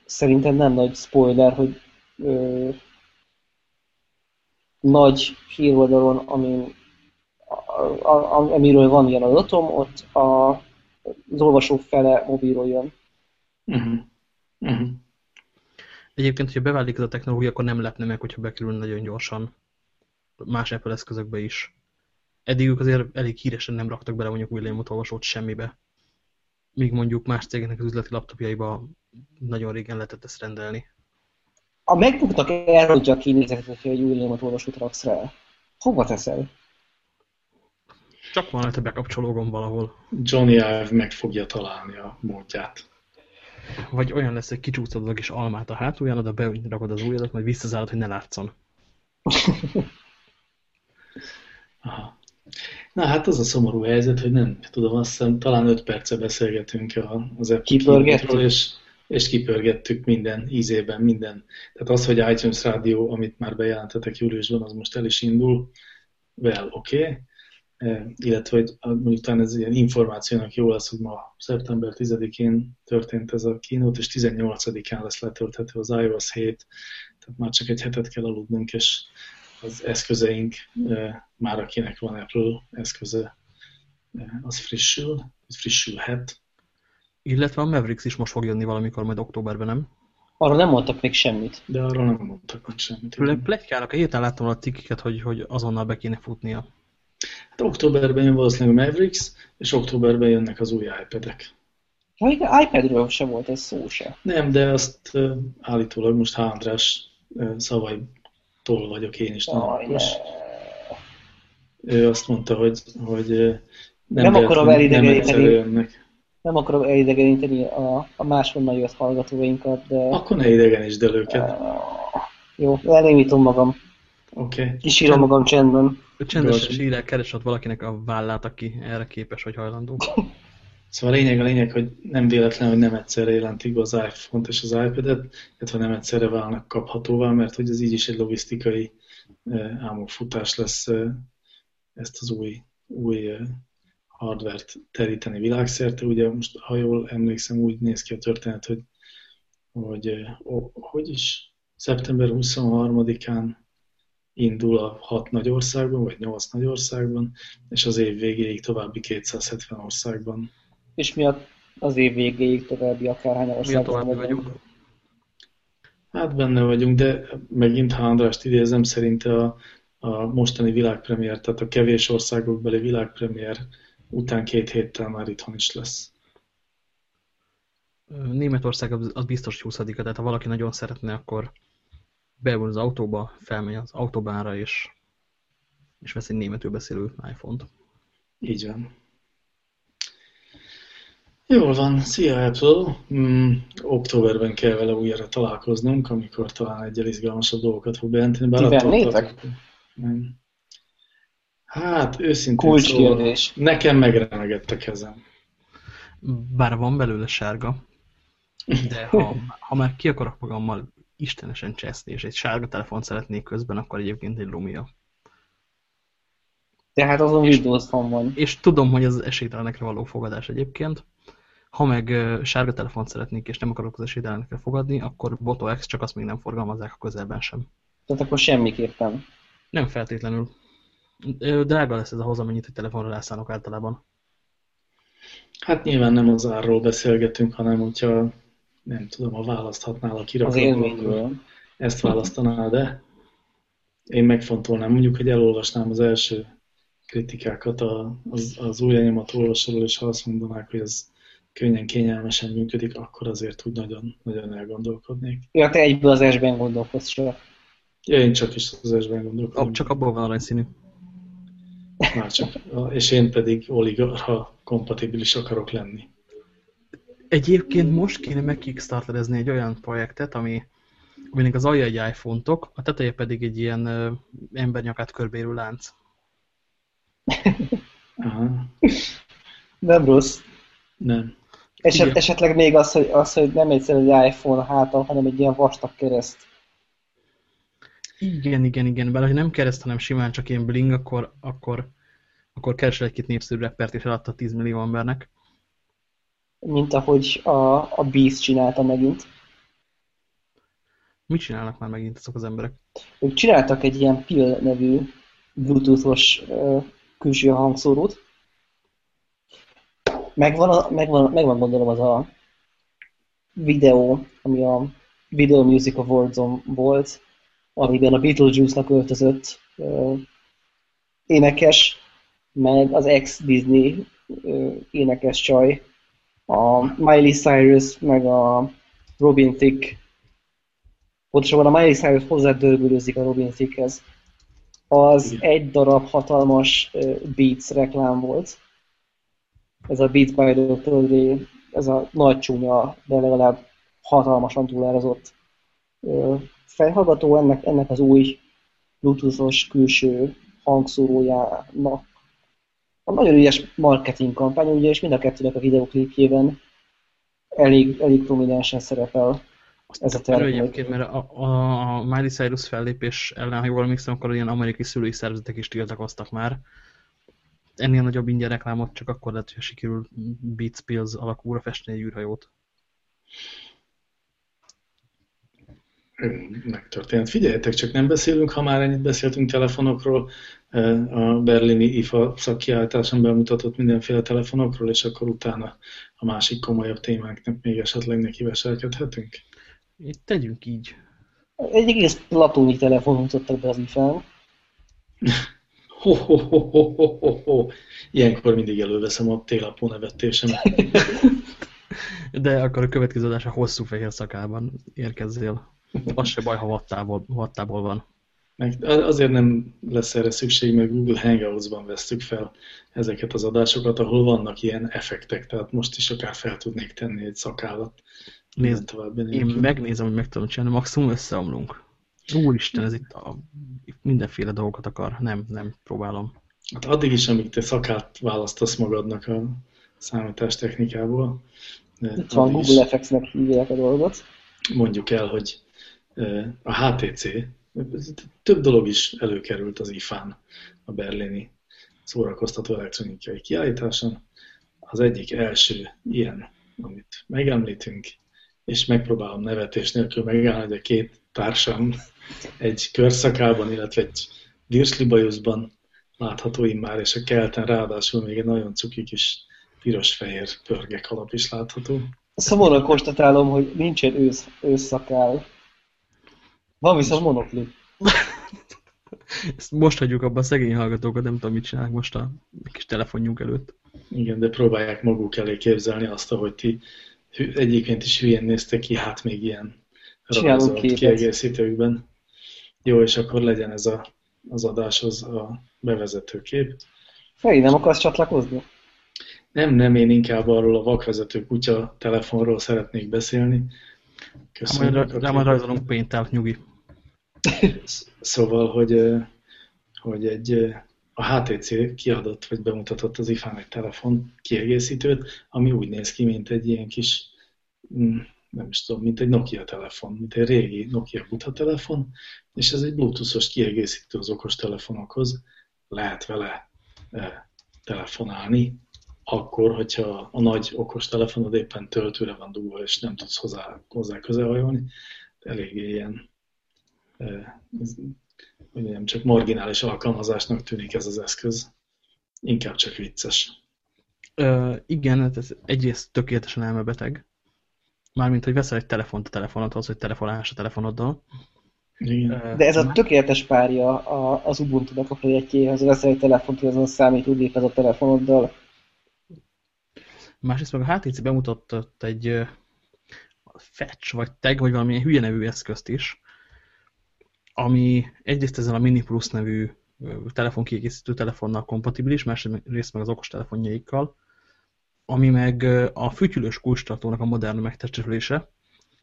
szerintem nem nagy spoiler, hogy ö, nagy híroldalon, amin, a, a, amiről van ilyen adatom, ott a, az olvasó fele mobilról jön. Uh-huh. Uh-huh. Egyébként, hogyha beválik ez a technológia, akkor nem lepne meg, hogyha bekerül nagyon gyorsan más Apple eszközökbe is. Eddig ők azért elég híresen nem raktak bele mondjuk William olvasót semmibe. Míg mondjuk más cégeknek az üzleti laptopjaiba nagyon régen lehetett ezt rendelni. A MacBooknak elrontja a kinézetet, hogyha egy William olvasót raksz rá. Hova teszel? Csak van a bekapcsológom valahol. Johnny Ive meg fogja találni a módját. Vagy olyan lesz, hogy kicsúszod a kis almát a hátulján, oda berakod az ujjadat, majd visszazárod, hogy ne látszon. Aha. Na hát az a szomorú helyzet, hogy nem tudom, azt hiszem talán 5 perce beszélgetünk az Apple és, és kipörgettük minden ízében, minden. Tehát az, hogy iTunes Rádió, amit már bejelentetek júliusban, az most el is indul, well, oké. Okay. E, illetve, hogy mondjuk talán ez ilyen információnak jó lesz, hogy ma szeptember 10-én történt ez a kínót, és 18-án lesz letölthető az iOS 7, tehát már csak egy hetet kell aludnunk, és az eszközeink, már akinek van Apple eszköze, az frissül, frissülhet. Illetve a Mavericks is most fog jönni valamikor, majd októberben, nem? Arra nem mondtak még semmit. De arra nem mondtak még semmit. Plegykálnak, héten láttam a cikkiket, hogy, hogy azonnal be kéne futnia. Hát októberben jön valószínűleg a Mavericks, és októberben jönnek az új iPad-ek. Még iPad-ről sem volt ez szó se. Nem, de azt állítólag most H. András uh, szavai tól vagyok én is nagyon oh, okos. Ő azt mondta, hogy, hogy nem, nem akarom elidegeníteni. Nem akarom elidegeníteni a, a máshonnan jött hallgatóinkat, de... Akkor ne idegenítsd el őket. Uh, jó, elnémítom magam. Oké. Okay. Kisírom magam csendben. Csendesen sírál, keres ott valakinek a vállát, aki erre képes, hogy hajlandó. Szóval a lényeg a lényeg, hogy nem véletlen, hogy nem egyszerre jelentik be az iPhone-t és az iPad-et, illetve nem egyszerre válnak kaphatóvá, mert hogy ez így is egy logisztikai álmokfutás lesz ezt az új, új hardvert teríteni világszerte. Ugye most, ha jól emlékszem, úgy néz ki a történet, hogy, hogy hogy is szeptember 23-án indul a hat nagy országban, vagy nyolc nagy országban, és az év végéig további 270 országban és mi az év végéig további akárhány országban mi vagyunk. Hát benne vagyunk, de megint, ha Andrást idézem, szerint a, a mostani világpremiér, tehát a kevés országok beli világpremiér után két héttel már itthon is lesz. Németország az biztos 20 tehát ha valaki nagyon szeretne, akkor beül az autóba, felmegy az autóbánra, és, és vesz egy németül beszélő iPhone-t. Így van. Jól van, szia Apple! Mm, októberben kell vele újra találkoznunk, amikor talán egyel izgalmasabb dolgokat fog bejelenteni. Ti vennétek? Nem. Hát, őszintén szóval, nekem megremegett a kezem. Bár van belőle sárga, de ha, ha már ki akarok magammal istenesen cseszni, és egy sárga telefont szeretnék közben, akkor egyébként egy Lumia. Tehát azon Windows van. És tudom, hogy ez esélytelenekre való fogadás egyébként, ha meg sárga telefont szeretnék, és nem akarok az esélytelenekre fogadni, akkor Boto X, csak azt még nem forgalmazzák a közelben sem. Tehát akkor semmiképpen. Nem feltétlenül. Drága lesz ez a hoz, amennyit egy telefonra rászánok általában. Hát nyilván nem az árról beszélgetünk, hanem hogyha nem tudom, ha választhatnál a kirakatból, ezt választaná, de én megfontolnám, mondjuk, hogy elolvasnám az első kritikákat az, az új lenyomat olvasóról, és ha azt mondanák, hogy ez könnyen, kényelmesen működik, akkor azért úgy nagyon, nagyon elgondolkodnék. Ja, te egyből az S-ben gondolkodsz csak. Ja, én csak is az S-ben gondolkodom. Csak abból van aranyszínű. Már csak. És én pedig oligarha kompatibilis akarok lenni. Egyébként most kéne megkickstarterezni egy olyan projektet, ami, aminek az alja egy iPhone-tok, a teteje pedig egy ilyen ö, embernyakát körbérő lánc. Aha. Nem rossz. Nem. Eset, esetleg még az hogy, az, hogy nem egyszerűen egy iPhone hátam, hanem egy ilyen vastag kereszt. Igen, igen, igen. Bár ha nem kereszt, hanem simán csak ilyen bling, akkor, akkor, akkor keresel egy-két népszerű rappert, és eladta 10 millió embernek. Mint ahogy a, a Beast csinálta megint. Mit csinálnak már megint azok az emberek? Ők csináltak egy ilyen Pill nevű Bluetooth-os külső hangszórót. Megvan, a, megvan, megvan gondolom az a videó, ami a Video Music Awards-on volt, amiben a Beetlejuice-nak öltözött uh, énekes, meg az ex-Disney énekes csaj, a Miley Cyrus, meg a Robin Thicke. Pontosabban a Miley Cyrus hozzádörbülőzik a Robin Thickehez. Az Igen. egy darab hatalmas Beats reklám volt. Ez a Beats by Dr. Dre, ez a nagy csúnya, de legalább hatalmasan túlárazott fejhallgató ennek, ennek az új Bluetooth-os külső hangszórójának a nagyon ügyes marketing kampány, ugye, és mind a kettőnek a videoklipjében elég, elég prominensen szerepel ez a termék. Egyébként, mert a, a, Miley Cyrus fellépés ellen, ha jól emlékszem, akkor ilyen amerikai szülői szervezetek is tiltakoztak már. Ennél nagyobb ingyen reklámot csak akkor lehet, hogy sikerül Beats Pills alakúra festni egy űrhajót. Megtörtént. Figyeljetek, csak nem beszélünk, ha már ennyit beszéltünk telefonokról, a berlini IFA szakkiáltáson bemutatott mindenféle telefonokról, és akkor utána a másik komolyabb témáknak még esetleg neki veselkedhetünk? Itt tegyünk így. Egy egész platónyi telefon mutattak be az IFA-n. Ho, ho, ho, ho, ho, ho, ho. Ilyenkor mindig előveszem a télapó nevetésemet. De akkor a következő adás a hosszú fehér szakában érkezzél. Az se baj, ha vattából, vattából van. Meg azért nem lesz erre szükség, mert Google Hangouts-ban vesztük fel ezeket az adásokat, ahol vannak ilyen effektek, tehát most is akár fel tudnék tenni egy szakállat. Nézd, tovább én megnézem, hogy meg tudom csinálni, maximum összeomlunk. Úristen, ez itt a, mindenféle dolgokat akar. Nem, nem próbálom. Hát addig is, amíg te szakát választasz magadnak a számítástechnikából. Itt van Google Effects-nek hívják a dolgot. Mondjuk el, hogy a HTC, több dolog is előkerült az IFAN, a berlini szórakoztató elektronikai kiállításon. Az egyik első ilyen, amit megemlítünk, és megpróbálom nevetés nélkül megállni, hogy a két társam egy körszakában, illetve egy virslibajuszban látható immár, és a kelten ráadásul még egy nagyon cuki kis piros-fehér pörgek alap is látható. Szomorúan konstatálom, hogy nincsen ősz, ősszakál van viszont monokli. Ezt most hagyjuk abban a szegény hallgatókat, nem tudom, mit csinálnak most a kis telefonjunk előtt. Igen, de próbálják maguk elé képzelni azt, hogy ti egyébként is hülyén néztek ki, hát még ilyen rajzolt kiegészítőkben. Jó, és akkor legyen ez a, az adáshoz a bevezető kép. Feri, nem akarsz csatlakozni? Nem, nem, én inkább arról a vakvezető kutya telefonról szeretnék beszélni. Köszönjük. Nem majd rajzolunk péntel, nyugi. Szóval, hogy, hogy egy, a HTC kiadott, vagy bemutatott az IFA-n egy telefon kiegészítőt, ami úgy néz ki, mint egy ilyen kis, mm, nem is tudom, mint egy Nokia telefon, mint egy régi Nokia buta telefon, és ez egy bluetoothos kiegészítő az okos telefonokhoz. Lehet vele telefonálni, akkor, hogyha a nagy okos telefonod éppen töltőre van dugva, és nem tudsz hozzá, hozzá közelhajolni, eléggé ilyen ez, hogy mondjam, csak marginális alkalmazásnak tűnik ez az eszköz. Inkább csak vicces. Ö, igen, hát ez egyrészt tökéletesen elmebeteg. Mármint, hogy veszel egy telefont a telefonodhoz, hogy telefonálhass a telefonoddal. Igen. De ez a tökéletes párja az Ubuntu-nak a projektjéhez, veszel egy telefont, hogy azon számítógéphez a telefonoddal. Másrészt meg a HTC bemutatott egy fetch, vagy tag, vagy valamilyen hülye nevű eszközt is, ami egyrészt ezzel a Mini Plus nevű telefonkiegészítő telefonnal kompatibilis, másrészt meg az okos telefonjaikkal, ami meg a fütyülős kulcstartónak a modern megtestesülése.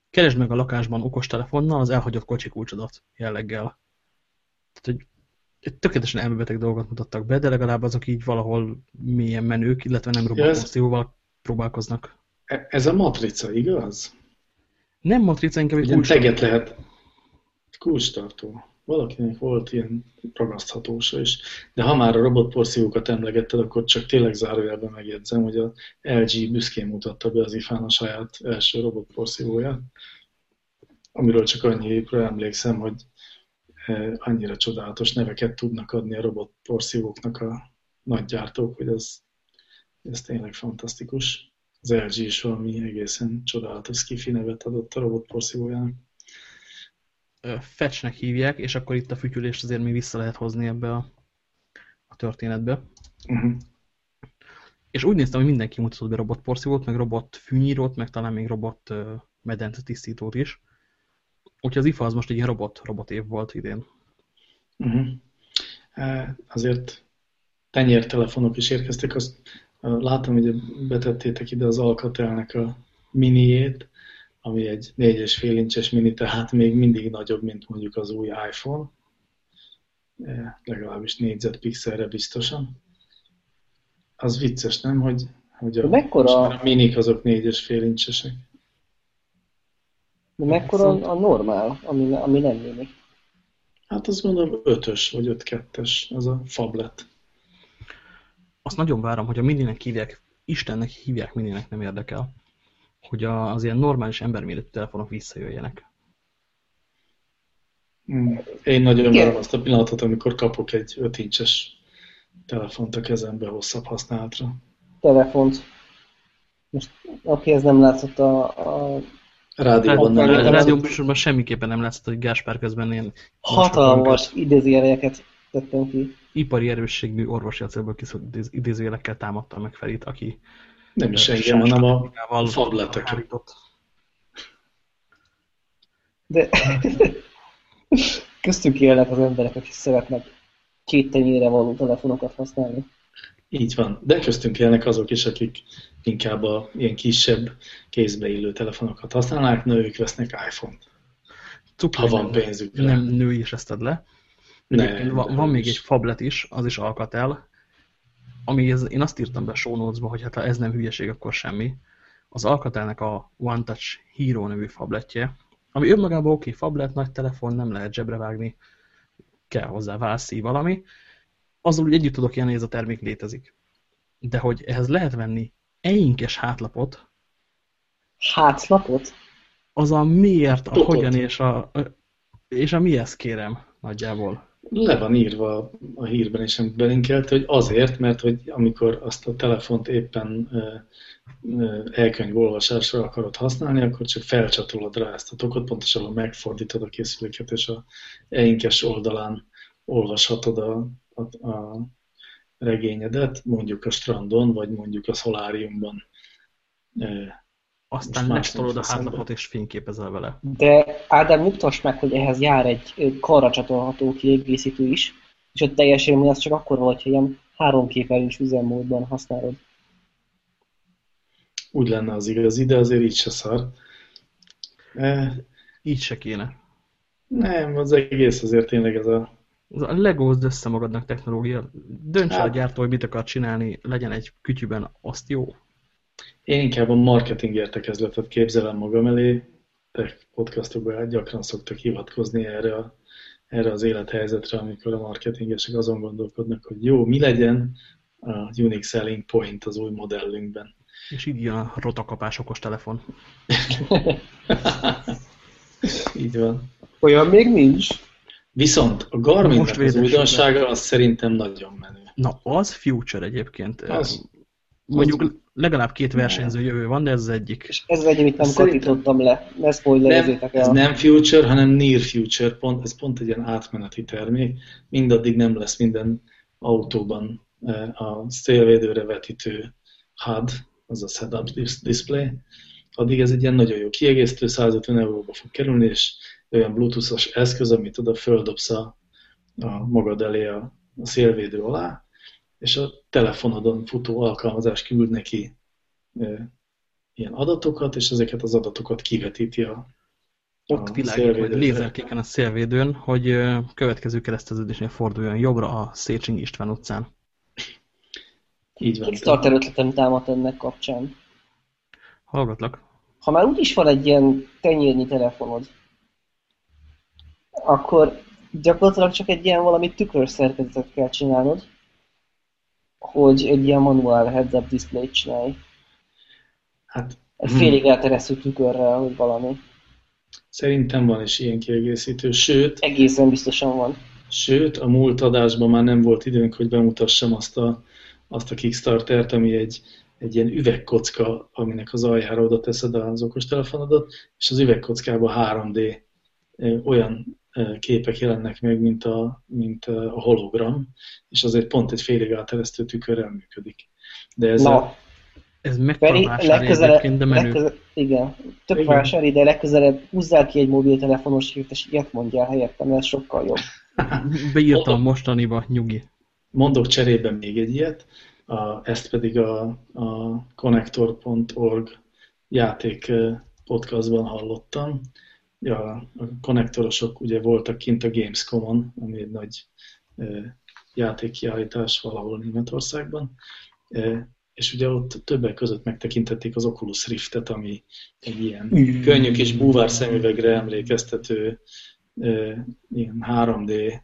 Keresd meg a lakásban okos telefonnal az elhagyott kocsi kulcsodat jelleggel. Tehát, hogy egy tökéletesen elmebeteg dolgot mutattak be, de legalább azok így valahol milyen menők, illetve nem robotkonszcióval próbálkoznak. E- Ez a matrica, igaz? Nem matrica, inkább egy kulcstartó. teget lehet kulcstartó. Valakinek volt ilyen ragaszthatósa is. De ha már a robotporszívókat emlegetted, akkor csak tényleg zárójelben megjegyzem, hogy a LG büszkén mutatta be az ifán a saját első robotporszívóját, amiről csak annyira emlékszem, hogy eh, annyira csodálatos neveket tudnak adni a robotporszívóknak a nagygyártók, hogy ez, ez tényleg fantasztikus. Az LG is valami egészen csodálatos skifi nevet adott a robotporszívójának. Fetchnek hívják, és akkor itt a fütyülést azért még vissza lehet hozni ebbe a, a történetbe. Uh-huh. És úgy néztem, hogy mindenki mutatott be robotporszívót, meg robot fűnyírót, meg talán még robot medence tisztítót is. Úgyhogy az IFA az most egy ilyen robot, robot év volt idén. Uh-huh. Azért tenyértelefonok is érkeztek, azt uh, látom, hogy betettétek ide az Alcatelnek a miniét, ami egy 4,5 incses mini, tehát még mindig nagyobb, mint mondjuk az új iPhone. Eh, Legalábbis négyzetpixelre biztosan. Az vicces, nem? Hogy, hogy a, mekkora- a minik azok 4,5 incsesek. De mekkora a normál, ami, ami nem mini? Hát azt gondolom 5-ös vagy 5-2-es, az a fablet. Azt nagyon várom, hogy a mininek hívják, Istennek hívják mininek, nem érdekel, hogy a, az ilyen normális emberméretű telefonok visszajöjjenek. Mm. Én nagyon várom azt a pillanatot, amikor kapok egy 5 incses telefont a kezembe hosszabb használatra. Telefont. Most, aki ez nem látszott a, a Rádióban nem A rádióműsorban semmiképpen nem látszott, hogy Gáspár közben ilyen hatalmas idézőjeleket tettem ki. ipari erősségű orvosi idéz- idézőjelekkel támadta meg Ferit, aki Nem is engem, hanem a fableteket. De köztünk élnek az emberek, akik szeretnek két tenyére való telefonokat használni. Így van. De köztünk élnek azok is, akik inkább a ilyen kisebb kézbe illő telefonokat használnak, nők vesznek iPhone-t, Cuki, ha van nem- pénzük. Nem női is ezt ad le. Ne, Egyébként van, van még is. egy fablet is, az is Alcatel, ami ez, én azt írtam be a show notes-ba, hogy hát ha ez nem hülyeség, akkor semmi. Az Alcatelnek a One Touch Hero nevű fabletje, ami önmagában oké, okay, fablet, nagy telefon, nem lehet zsebre vágni, kell hozzá válszíj valami. Azzal úgy együtt tudok ilyen, hogy ez a termék létezik. De hogy ehhez lehet venni einkes hátlapot, Hátszlapot? az a miért, a hogyan és a, és a mihez kérem nagyjából. Le van írva a hírben is, amit belinkelt, hogy azért, mert hogy amikor azt a telefont éppen elkönyvolvasásra akarod használni, akkor csak felcsatolod rá ezt a tokot, pontosabban megfordítod a készüléket, és a einkes oldalán olvashatod a, a, a regényedet, mondjuk a strandon, vagy mondjuk a szoláriumban. Aztán letolod a hátlapot és fényképezel vele. De Ádám, nyugtass meg, hogy ehhez jár egy karra csatolható kiegészítő is, és a teljes élmény az csak akkor van, hogyha ilyen háromképernyős üzemmódban használod. Úgy lenne az igazi, de azért így se szar. E, Így se kéne. nem, az egész azért tényleg ez a Az a legózd össze magadnak technológia. Dönts el a Hát- gyártó, hogy mit akar csinálni, legyen egy kütyűben, azt jó. Én inkább a marketing értekezletet képzelem magam elé, de podcastokban gyakran szoktak hivatkozni erre, a, erre az élethelyzetre, amikor a marketingesek azon gondolkodnak, hogy jó, mi legyen a unique selling point az új modellünkben. És így jön a rotakapás okos telefon. Így van. Olyan még nincs. Viszont a Most Garminnek az újdonsága az szerintem nagyon menő. Na, az future egyébként. Az. Mondjuk legalább két versenyző jövő van, de ez az egyik. És ez az egy, amit nem Szerintem- katítottam le. Ne spoilerezzétek Nem, ez el. nem future, hanem near future, pont, ez pont egy ilyen átmeneti termék. Mindaddig nem lesz minden autóban eh, a szélvédőre vetítő HUD, azaz head-up dis- display. Addig ez egy ilyen nagyon jó kiegészítő, 150 euróba fog kerülni, és olyan bluetoothos eszköz, amit oda földobsz a, a magad elé a, a szélvédő alá, és a telefonodon futó alkalmazás küld neki e, ilyen adatokat, és ezeket az adatokat kivetíti a, Ott a világít majd lézerkéken a szélvédőn, hogy következő kereszteződésnél forduljon jobbra a Széchenyi István utcán. Így van. Kickstarter ötletem támadt ennek kapcsán. Hallgatlak. Ha már úgyis van egy ilyen tenyérnyi telefonod, akkor gyakorlatilag csak egy ilyen valami tükörszerkezetet kell csinálnod, hogy egy ilyen manuál heads-up display csinálj. Hát Hmm. félig elteresztő tükörrel, vagy valami. szerintem van is ilyen kiegészítő, sőt, Egészen biztosan van. Sőt, a múlt adásban már nem volt időnk, hogy bemutassam azt a, azt a Kickstartert, ami egy, egy ilyen üvegkocka, aminek az aljára oda teszed az okostelefonodat, és az üvegkockában 3D ö, olyan képek jelennek meg, mint a, mint a hologram, és azért pont egy félig áteresztő tükörrel működik. De ez Na, a, Ez vásár legközelebb, egyébként, de menő. legközelebb, igen, tök Igen. vásári, de legközelebb húzzál ki egy mobiltelefonos hírt, és ilyet mondjál helyettem, ez sokkal jobb. Beírtam mostaniba, nyugi. mondok cserébe még egy ilyet, a, ezt pedig a, a connector.org játék podcastban hallottam. Ja, a konnektorosok ugye voltak kint a Gamescom-on, ami egy nagy eh, játékkiállítás valahol Németországban, és ugye ott többek között megtekintették az Oculus Riftet, ami egy ilyen könnyű kis búvár szemüvegre emlékeztető eh, ilyen 3D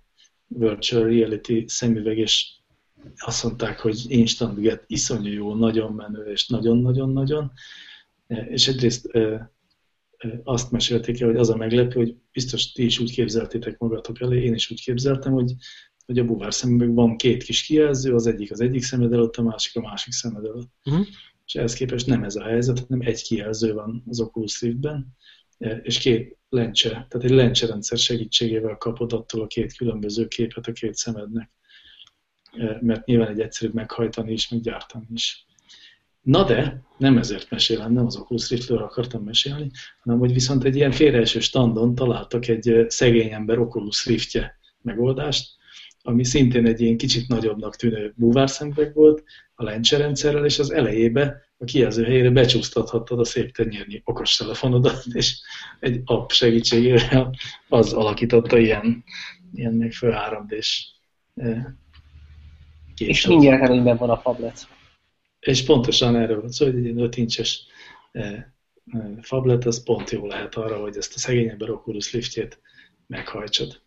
virtual reality szemüveg, és azt mondták, hogy instant get iszonyú jó, nagyon menő, és nagyon-nagyon-nagyon. És egyrészt e, e, azt mesélték el, hogy az a meglepő, hogy biztos ti is úgy képzeltétek magatok elé, én is úgy képzeltem, hogy, hogy a buvár szemüveg van két kis kijelző, az egyik az egyik szemed előtt, a másik a másik szemed előtt. Uh-huh. És ehhez képest nem ez a helyzet, hanem egy kijelző van az Oculus Riftben, e, és két lencse, tehát egy lencserendszer segítségével kapod attól a két különböző képet a két szemednek. E, Mert nyilván egy egyszerűbb meghajtani is, meg gyártani is. Na de, nem ezért mesélem, nem az Oculus Riftről akartam mesélni, hanem hogy viszont egy ilyen félreeső standon találtak egy szegény ember Oculus Riftje megoldást, ami szintén egy ilyen kicsit nagyobbnak tűnő búvárszemüveg volt, a lencserendszerrel, és az elejébe a kijelző helyére becsúsztathattad a szép tenyérnyi okostelefonodat, és egy app segítségével az alakította ilyen, ilyen még föl 3D-s eh, És mindjárt előnyben van a fablet. És pontosan erről van szó, hogy egy ilyen 5 incses eh, eh, fablet, az pont jó lehet arra, hogy ezt a szegény ember Oculus liftjét meghajtsad.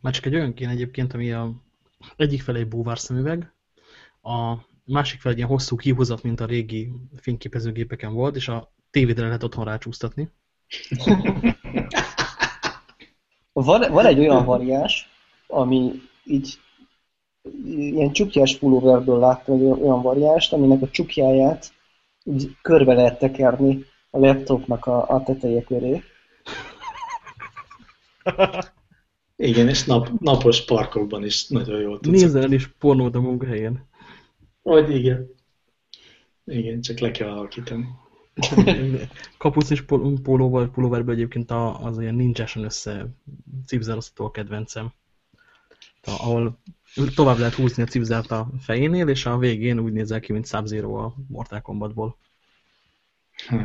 Már csak egy olyan kéne egyébként, ami a egyik felé egy búvár szemüveg, a másik fel egy ilyen hosszú kihúzat, mint a régi fényképezőgépeken volt, és a tévédre lehet otthon rácsúsztatni. Van, van egy olyan variás, ami így ilyen csukjás pulóverből láttam egy olyan- variást, aminek a csukjáját így körbe lehet tekerni a laptopnak a, a teteje köré. Igen, és nap, napos parkokban is nagyon jól tudsz. Nézzel el is pornót a munkahelyén. Hogy igen. Igen, csak le kell alakítani. Kapuc és pol- pólóval, pulóverből egyébként a, az ilyen ninjásan össze cipzárosztató a kedvencem. Ta, ahol tovább lehet húzni a cipzárt a fejénél, és a végén úgy nézel ki, mint Sub-Zero a Mortal Kombatból. Hm.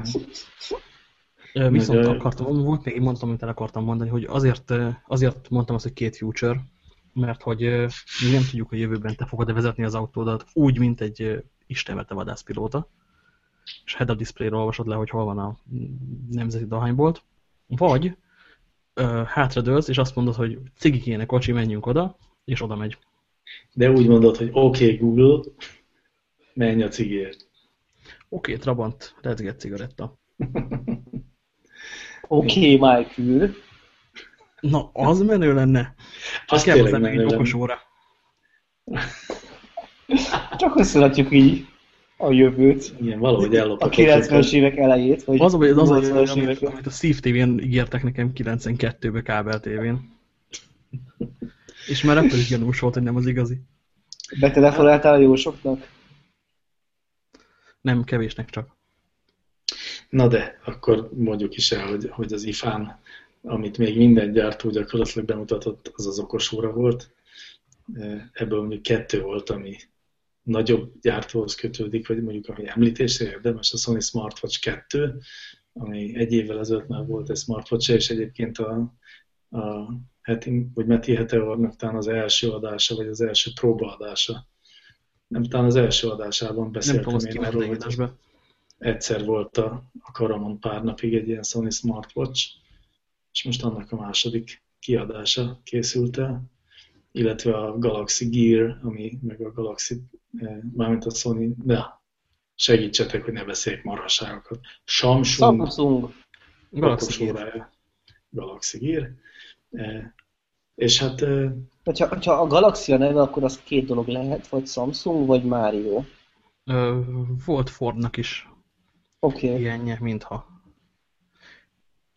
Ö, Viszont Meg, akartam, volt még, mondtam, amit el akartam mondani, hogy azért, azért mondtam azt, hogy két future, mert hogy mi nem tudjuk, hogy jövőben te fogod-e vezetni az autódat úgy, mint egy istenverte vadászpilóta, és head-up display-ről olvasod le, hogy hol van a nemzeti dohánybolt, vagy hátradőlsz, és azt mondod, hogy cigi kéne kocsi, menjünk oda, és oda megy. De úgy mondod, hogy oké, okay, Google, menj a cigért. Oké, okay, Trabant, get cigaretta. Oké, okay, Michael. Na, az menő lenne. Az Kell hozzá még egy okos óra. Csak összeadjuk így. a jövőt. Igen, valahogy A ellopott. 90-es évek elejét, vagy Az a baj, az, az, 80-as az, amit, amit a Steve TV-n ígértek nekem 92-be kábel tévén. És már akkor is gyanús volt, hogy nem az igazi. Betelefonáltál a jósoknak? Nem, kevésnek csak. Na de, akkor mondjuk is el, hogy, hogy az ifán, amit még minden gyártó gyakorlatilag bemutatott, az az okos óra volt. Ebből mondjuk kettő volt, ami nagyobb gyártóhoz kötődik, vagy mondjuk ami említésre érdemes, a Sony Smartwatch 2, ami egy évvel ezelőtt már volt egy smartwatch és egyébként a, a heti, vagy Meti Heteornak talán az első adása, vagy az első próbaadása. Nem, talán az első adásában Nem beszéltem azt én arról, hogy egyszer volt a, a karamon pár napig egy ilyen Sony Smartwatch, és most annak a második kiadása készült el, illetve a Galaxy Gear, ami meg a Galaxy, eh, mármint a Sony, de segítsetek, hogy ne beszéljek marhaságokat. Samsung Samsung. Galaxy Gear. Galaxy Gear. És hát Hogyha, hogyha a Galaxy a neve, akkor az két dolog lehet, vagy Samsung, vagy Mario. Ö, Volt Fordnak is Oké. Okay. ilyenje, mintha.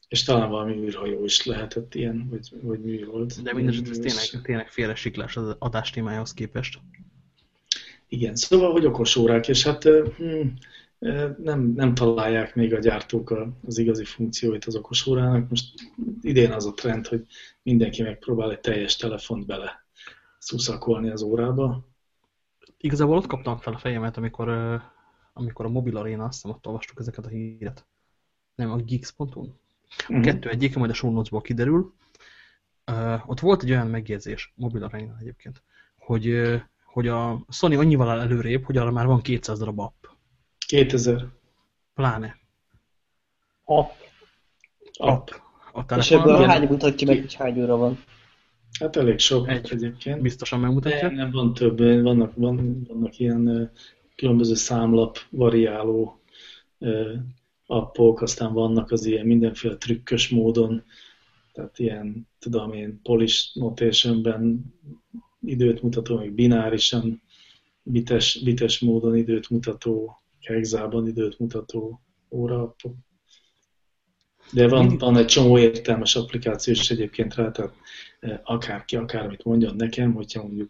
és talán valami űrhajó is lehetett ilyen, vagy, vagy mű volt. De mindesetre ez tényleg, tényleg félre siklás az adás témájához képest. Igen, szóval, hogy okos órák, és hát hm, nem, nem találják még a gyártók az igazi funkcióit az okos órának. Most idén az a trend, hogy mindenki megpróbál egy teljes telefont bele szuszakolni az órába. Igazából ott kaptam fel a fejemet, amikor, amikor a mobil aréna, azt hiszem ott olvastuk ezeket a híret. Nem, a geeks.hu-n. A kettő egyike, majd a show kiderül. Uh, ott volt egy olyan megjegyzés, mobil aréna egyébként, hogy, hogy a Sony annyival áll előrébb, hogy arra már van 200 darab app. 2000 Pláne. App. app. A És telefonon. ebből Igen, hány mutatja meg, hogy hány óra van? Hát elég sok Egy. egyébként. Biztosan megmutatja. nem, van több, vannak, van, vannak ilyen ö, különböző számlap variáló ö, appok, aztán vannak az ilyen mindenféle trükkös módon, tehát ilyen, tudom én, polish notationben időt mutató, meg binárisan, bites, bites módon időt mutató, hexában időt mutató óra De van, van egy csomó értelmes applikáció is egyébként rá, tehát eh, akárki, akármit mondjon nekem, hogyha mondjuk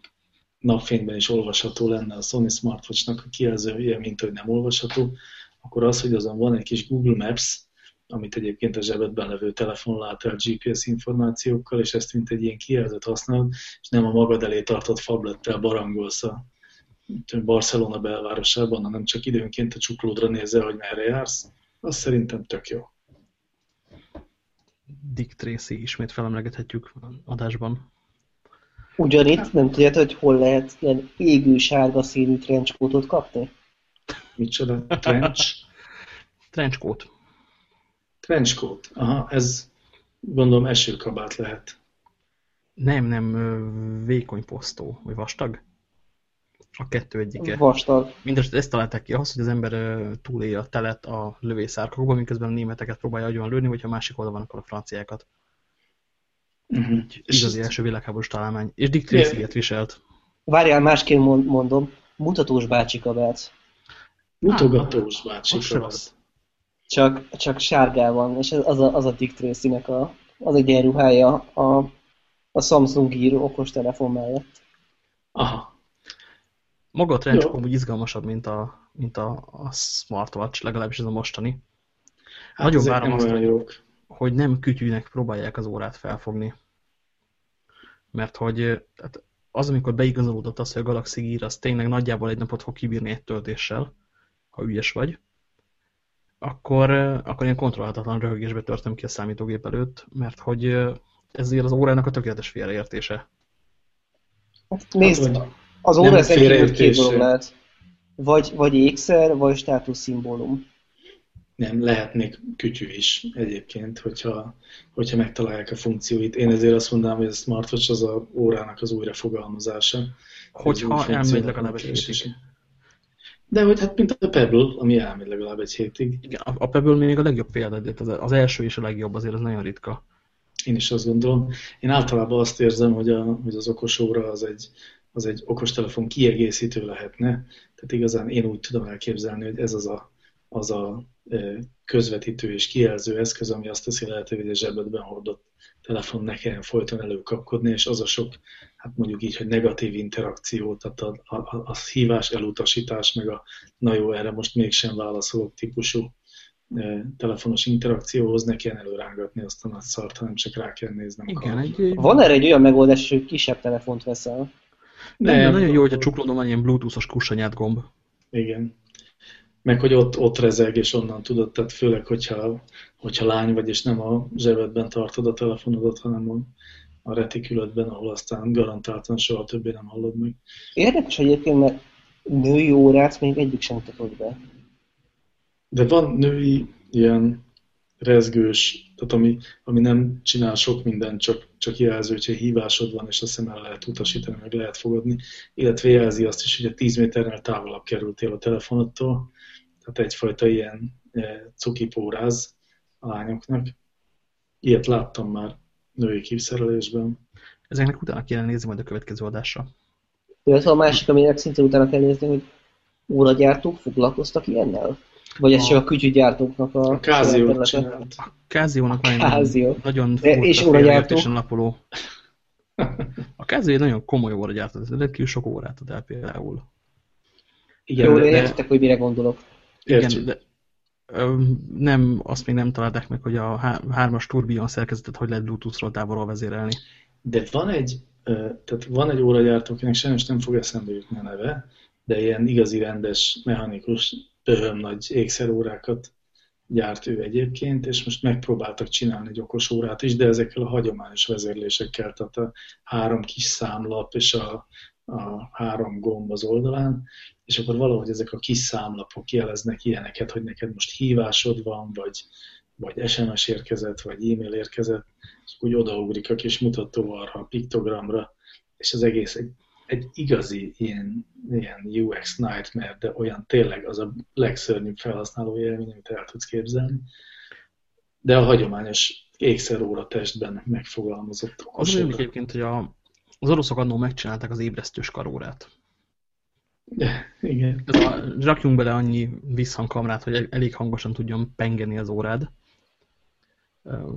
napfényben is olvasható lenne a Sony Smartwatch-nak a kijelzője, mint hogy nem olvasható, akkor az, hogy azon van egy kis Google Maps, amit egyébként a zsebedben levő telefon lát el GPS információkkal, és ezt mint egy ilyen kijelzőt használod, és nem a magad elé tartott fablettel barangolsz a Barcelona belvárosában, hanem csak időnként a csuklódra nézel, hogy merre jársz, az szerintem tök jó. Dick Tracy ismét felemlegethetjük adásban. Ugyanitt nem tudjátok, hogy hol lehet ilyen égő sárga színű trenchcoatot kapni? Micsoda? Trench? Trenchcoat. Trenchcoat. Aha, ez gondolom esőkabát lehet. Nem, nem, vékony posztó, vagy vastag. A kettő egyike. Vastag. Mindesetre ezt találták ki ahhoz, hogy az ember túlélje a telet a lövészárkokban, miközben a németeket próbálja agyon lőni, vagy ha másik oldalon, akkor a franciákat. Uh-huh. Igazi első világháborús találmány. És Dick Tracy ilyet viselt. Várjál, másként mond- mondom, mutatós bácsi kabát. Mutogatós bácsi Az se kabát. rossz. Csak, csak sárgában, és ez- az a, az a Dick Tracy-nek a, az egyenruhája a, a Samsung Gear okostelefon mellett. Aha. Maga a Jó. trench amúgy izgalmasabb, mint a, mint a, a smartwatch, legalábbis ez a mostani. Hát Nagyon várom azt, hogy- jók. hogy nem kütyűnek próbálják az órát felfogni. Mert hogy ö, tehát az, amikor beigazolódott az, hogy a Galaxy Gear az tényleg nagyjából egy napot fog kibírni egy töltéssel, ha ügyes vagy, akkor, akkor ilyen kontrollálhatatlan röhögésbe törtem ki a számítógép előtt, mert hogy ez az órának a tökéletes félreértése. Hát nézd, Hát, az óra kívül két dolog lehet. Vagy, vagy ékszer, vagy státuszszimbólum. Nem, lehetnék kütyű is egyébként, hogyha, hogyha megtalálják a funkcióit. Én ezért azt mondanám, hogy a smartwatch az a órának az újrafogalmazása. Az új Hogyha elmegy legalább a egy hétig. De hogy hát mint a Pebble, ami elmegy legalább egy hétig. Igen, a a Pebble még a legjobb példa, de az, az első és a legjobb azért az nagyon ritka. Én is azt gondolom. Én általában azt érzem, hogy, a, hogy az okos óra az egy, az egy okostelefon kiegészítő lehetne. Tehát igazán én úgy tudom elképzelni, hogy ez az a, az a közvetítő és kijelző eszköz, ami azt teszi lehetővé, hogy a zsebedben hordott telefon ne kelljen folyton előkapkodni, és az a sok, hát mondjuk így, hogy negatív interakció, tehát a, a, a, a hívás, elutasítás, meg a na jó, erre most mégsem válaszolok típusú telefonos interakcióhoz ne kell előrángatni azt a nagy szart, hanem csak rá kell néznem. Igen, egy, Van erre egy olyan megoldás, hogy kisebb telefont veszel? Nem, nem nagyon jó, hogy a csuklódon van ilyen bluetoothos kussanyát gomb. Igen meg hogy ott, ott rezeg, és onnan tudod, tehát főleg, hogyha, hogyha lány vagy, és nem a zsebedben tartod a telefonodat, hanem a, a retikülödben, ahol aztán garantáltan soha többé nem hallod meg. Érdekes egyébként, mert női órát még egyik sem mutatod be. De van női ilyen rezgős, tehát ami, ami nem csinál sok mindent, csak, csak jelző, hogyha hívásod van, és azt hiszem el lehet utasítani, meg lehet fogadni, illetve jelzi azt is, hogy a 10 méternél távolabb kerültél a telefonodtól, tehát egyfajta ilyen e, cukipóráz a lányoknak. Ilyet láttam már női kívszerelésben. Ezeknek utána kéne nézni majd a következő adásra. Illetve a másik, aminek szintén utána kell nézni, hogy óragyártók foglalkoztak ilyennel? Vagy ez a... csak a kütyügyártóknak a... A Kázió A Káziónak van egy nagyon furcsa és óragyártó. lapoló. A Kázió egy nagyon komoly óragyártó, ez rendkívül sok órát ad el például. Igen, Jó, de, értitek, hogy mire gondolok. Igen, de nem, azt még nem találták meg, hogy a hármas turbion szerkezetet hogy lehet Bluetooth-ról távolról vezérelni. De van egy, tehát van egy óragyártó, akinek sajnos nem fog eszembe jutni a neve, de ilyen igazi rendes, mechanikus, pöhöm nagy ékszerórákat gyárt ő egyébként, és most megpróbáltak csinálni egy okos órát is, de ezekkel a hagyományos vezérlésekkel, tehát a három kis számlap és a, a három gomb az oldalán, és akkor valahogy ezek a kis számlapok jeleznek ilyeneket, hogy neked most hívásod van, vagy, vagy SMS érkezett, vagy e-mail érkezett, és úgy odaugrik a kis mutató arra a piktogramra, és az egész egy, egy igazi ilyen, ilyen UX nightmare, de olyan tényleg az a legszörnyűbb felhasználó élmény, amit el tudsz képzelni. De a hagyományos ékszeróra testben megfogalmazott Az egyébként, hogy a, az oroszok annól megcsinálták az ébresztős karórát. Igen. Ez a, rakjunk bele annyi visszhangkamrát, hogy elég hangosan tudjon pengeni az órád.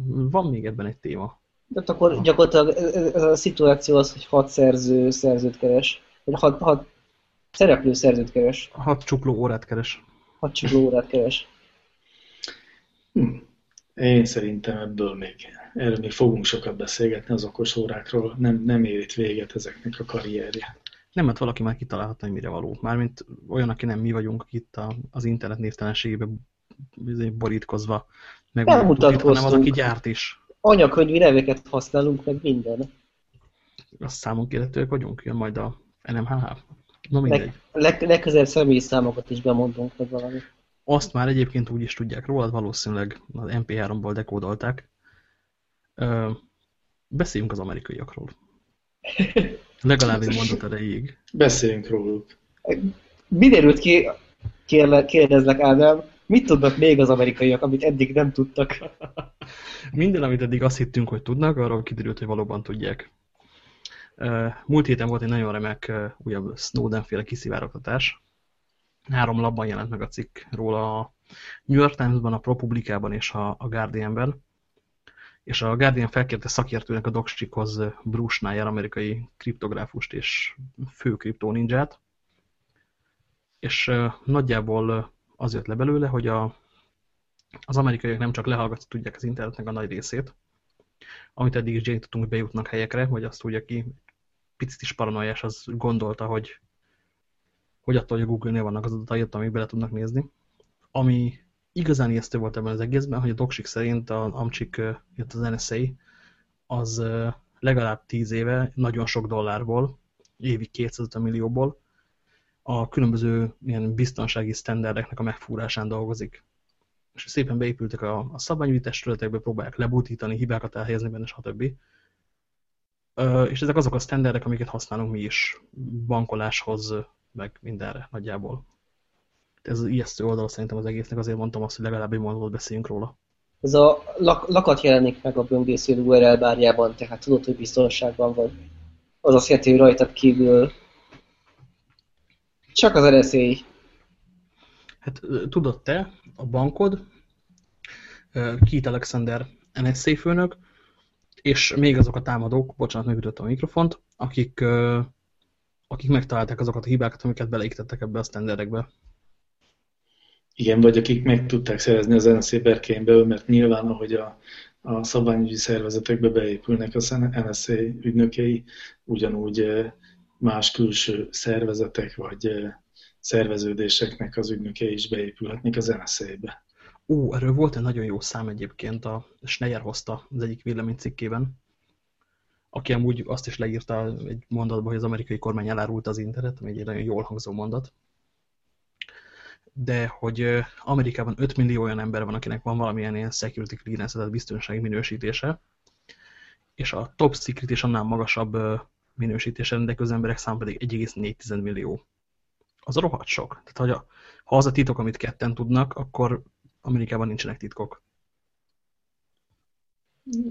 Van még ebben egy téma. De akkor gyakorlatilag a szituáció az, hogy hat szerző szerzőt keres, vagy hat, hat szereplő szerzőt keres. Hat csukló órát keres. Hat csukló órát keres. Hm. Én szerintem ebből még, erről még fogunk sokat beszélgetni az okos órákról, nem, nem ér itt véget ezeknek a karrierje. Nem, mert valaki már kitalálhatna, hogy mire való. Mármint olyan, aki nem mi vagyunk itt a, az internet névtelenségébe borítkozva, meg hanem az, aki gyárt is. Anyakönyvi neveket használunk, meg minden. Azt számon kérhetőek vagyunk, jön majd a NMHH. Na mindegy. Leg, leg, legközelebb személyi számokat is bemondunk, meg valami. Azt már egyébként úgy is tudják róla, valószínűleg az MP3-ból dekódolták. Ö, beszéljünk az amerikaiakról. Legalább egy mondat erejéig. Beszéljünk róluk. Mi derült ki, kérle, kérdezlek Ádám, mit tudnak még az amerikaiak, amit eddig nem tudtak? Minden, amit eddig azt hittünk, hogy tudnak, arról kiderült, hogy valóban tudják. Múlt héten volt egy nagyon remek újabb Snowden-féle kiszivárogtatás. Három labban jelent meg a cikk róla a New York Times-ban, a ProPublica-ban és a, a Guardian-ben és a Guardian felkérte szakértőnek a Doksikhoz Bruce Schneier, amerikai kriptográfust és fő kriptóninját, és nagyjából az jött le belőle, hogy a, az amerikaiak nem csak lehallgatni tudják az internetnek a nagy részét, amit eddig is gyanítottunk, bejutnak helyekre, hogy azt úgy, aki picit is paranoiás, az gondolta, hogy, hogy attól, hogy a Google-nél vannak az adatai, amik bele tudnak nézni. Ami igazán ijesztő volt ebben az egészben, hogy a doksik szerint a Amcsik, illetve az NSA, az legalább 10 éve nagyon sok dollárból, évi 250 millióból a különböző ilyen biztonsági sztenderdeknek a megfúrásán dolgozik. És szépen beépültek a, a szabványügyi testületekbe, próbálják lebutítani, hibákat elhelyezni benne, stb. És ezek azok a sztenderdek, amiket használunk mi is bankoláshoz, meg mindenre nagyjából ez az ijesztő oldal szerintem az egésznek, azért mondtam azt, hogy legalább egy mondatot beszéljünk róla. Ez a lak lakat jelenik meg a böngésző URL bárjában, tehát tudod, hogy biztonságban vagy. Az azt jelenti, hogy rajtad kívül Csak az NSA. Hát tudod te, a bankod, Keith Alexander NSA főnök, és még azok a támadók, bocsánat, megütöttem a mikrofont, akik, akik megtalálták azokat a hibákat, amiket beleiktettek ebbe a standardekbe. Igen, vagy akik meg tudták szerezni az NSA berkein belül, mert nyilván, ahogy a, a szabványügyi szervezetekbe beépülnek az NSA ügynökei, ugyanúgy más külső szervezetek vagy szerveződéseknek az ügynökei is beépülhetnek az NSA-be. Ó, erről volt egy nagyon jó szám egyébként, a Schneyer hozta az egyik véleménycikkében, aki amúgy azt is leírta egy mondatban, hogy az amerikai kormány elárult az internet, ami egy nagyon jól hangzó mondat, de hogy Amerikában 5 millió olyan ember van, akinek van valamilyen ilyen security clearance, tehát biztonsági minősítése, és a top secret és annál magasabb minősítése rendelkező emberek szám pedig 1,4 millió. Az a rohadt sok. Tehát, hogy a, ha az a titok, amit ketten tudnak, akkor Amerikában nincsenek titkok.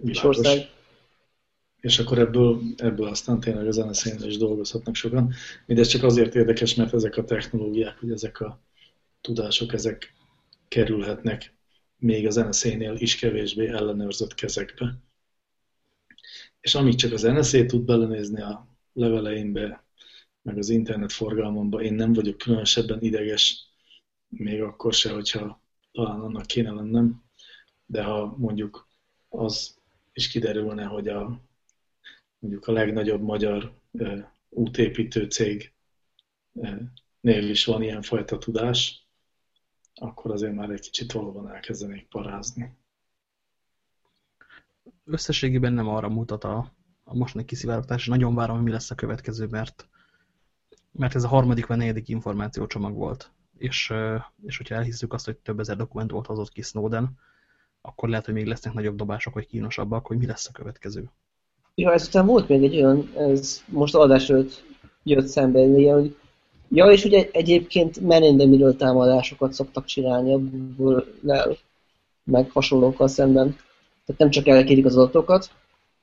És ország. És akkor ebből, ebből aztán tényleg az nsa is dolgozhatnak sokan. Mindez csak azért érdekes, mert ezek a technológiák, hogy ezek a tudások, ezek kerülhetnek még az NSA-nél is kevésbé ellenőrzött kezekbe. És amíg csak az NSA tud belenézni a leveleimbe, meg az internet forgalmamba, én nem vagyok különösebben ideges, még akkor se, hogyha talán annak kéne lennem, de ha mondjuk az is kiderülne, hogy a, mondjuk a legnagyobb magyar e, útépítő cég e, nél is van ilyen fajta tudás, akkor azért már egy kicsit valóban elkezdenék parázni. Összességében nem arra mutat a, a mostani kiszivárogtás, és nagyon várom, hogy mi lesz a következő, mert, mert ez a harmadik vagy negyedik információcsomag volt. És, és hogyha elhiszük azt, hogy több ezer dokumentumot hozott ki Snowden, akkor lehet, hogy még lesznek nagyobb dobások, vagy kínosabbak, hogy mi lesz a következő. Ja, ezután volt még egy olyan, ez most adás előtt jött szembe, ilyen, hogy Ja, és ugye egyébként miről támadásokat szoktak csinálni a Google-nel, meg hasonlókkal szemben. Tehát nem csak elkérik az adatokat,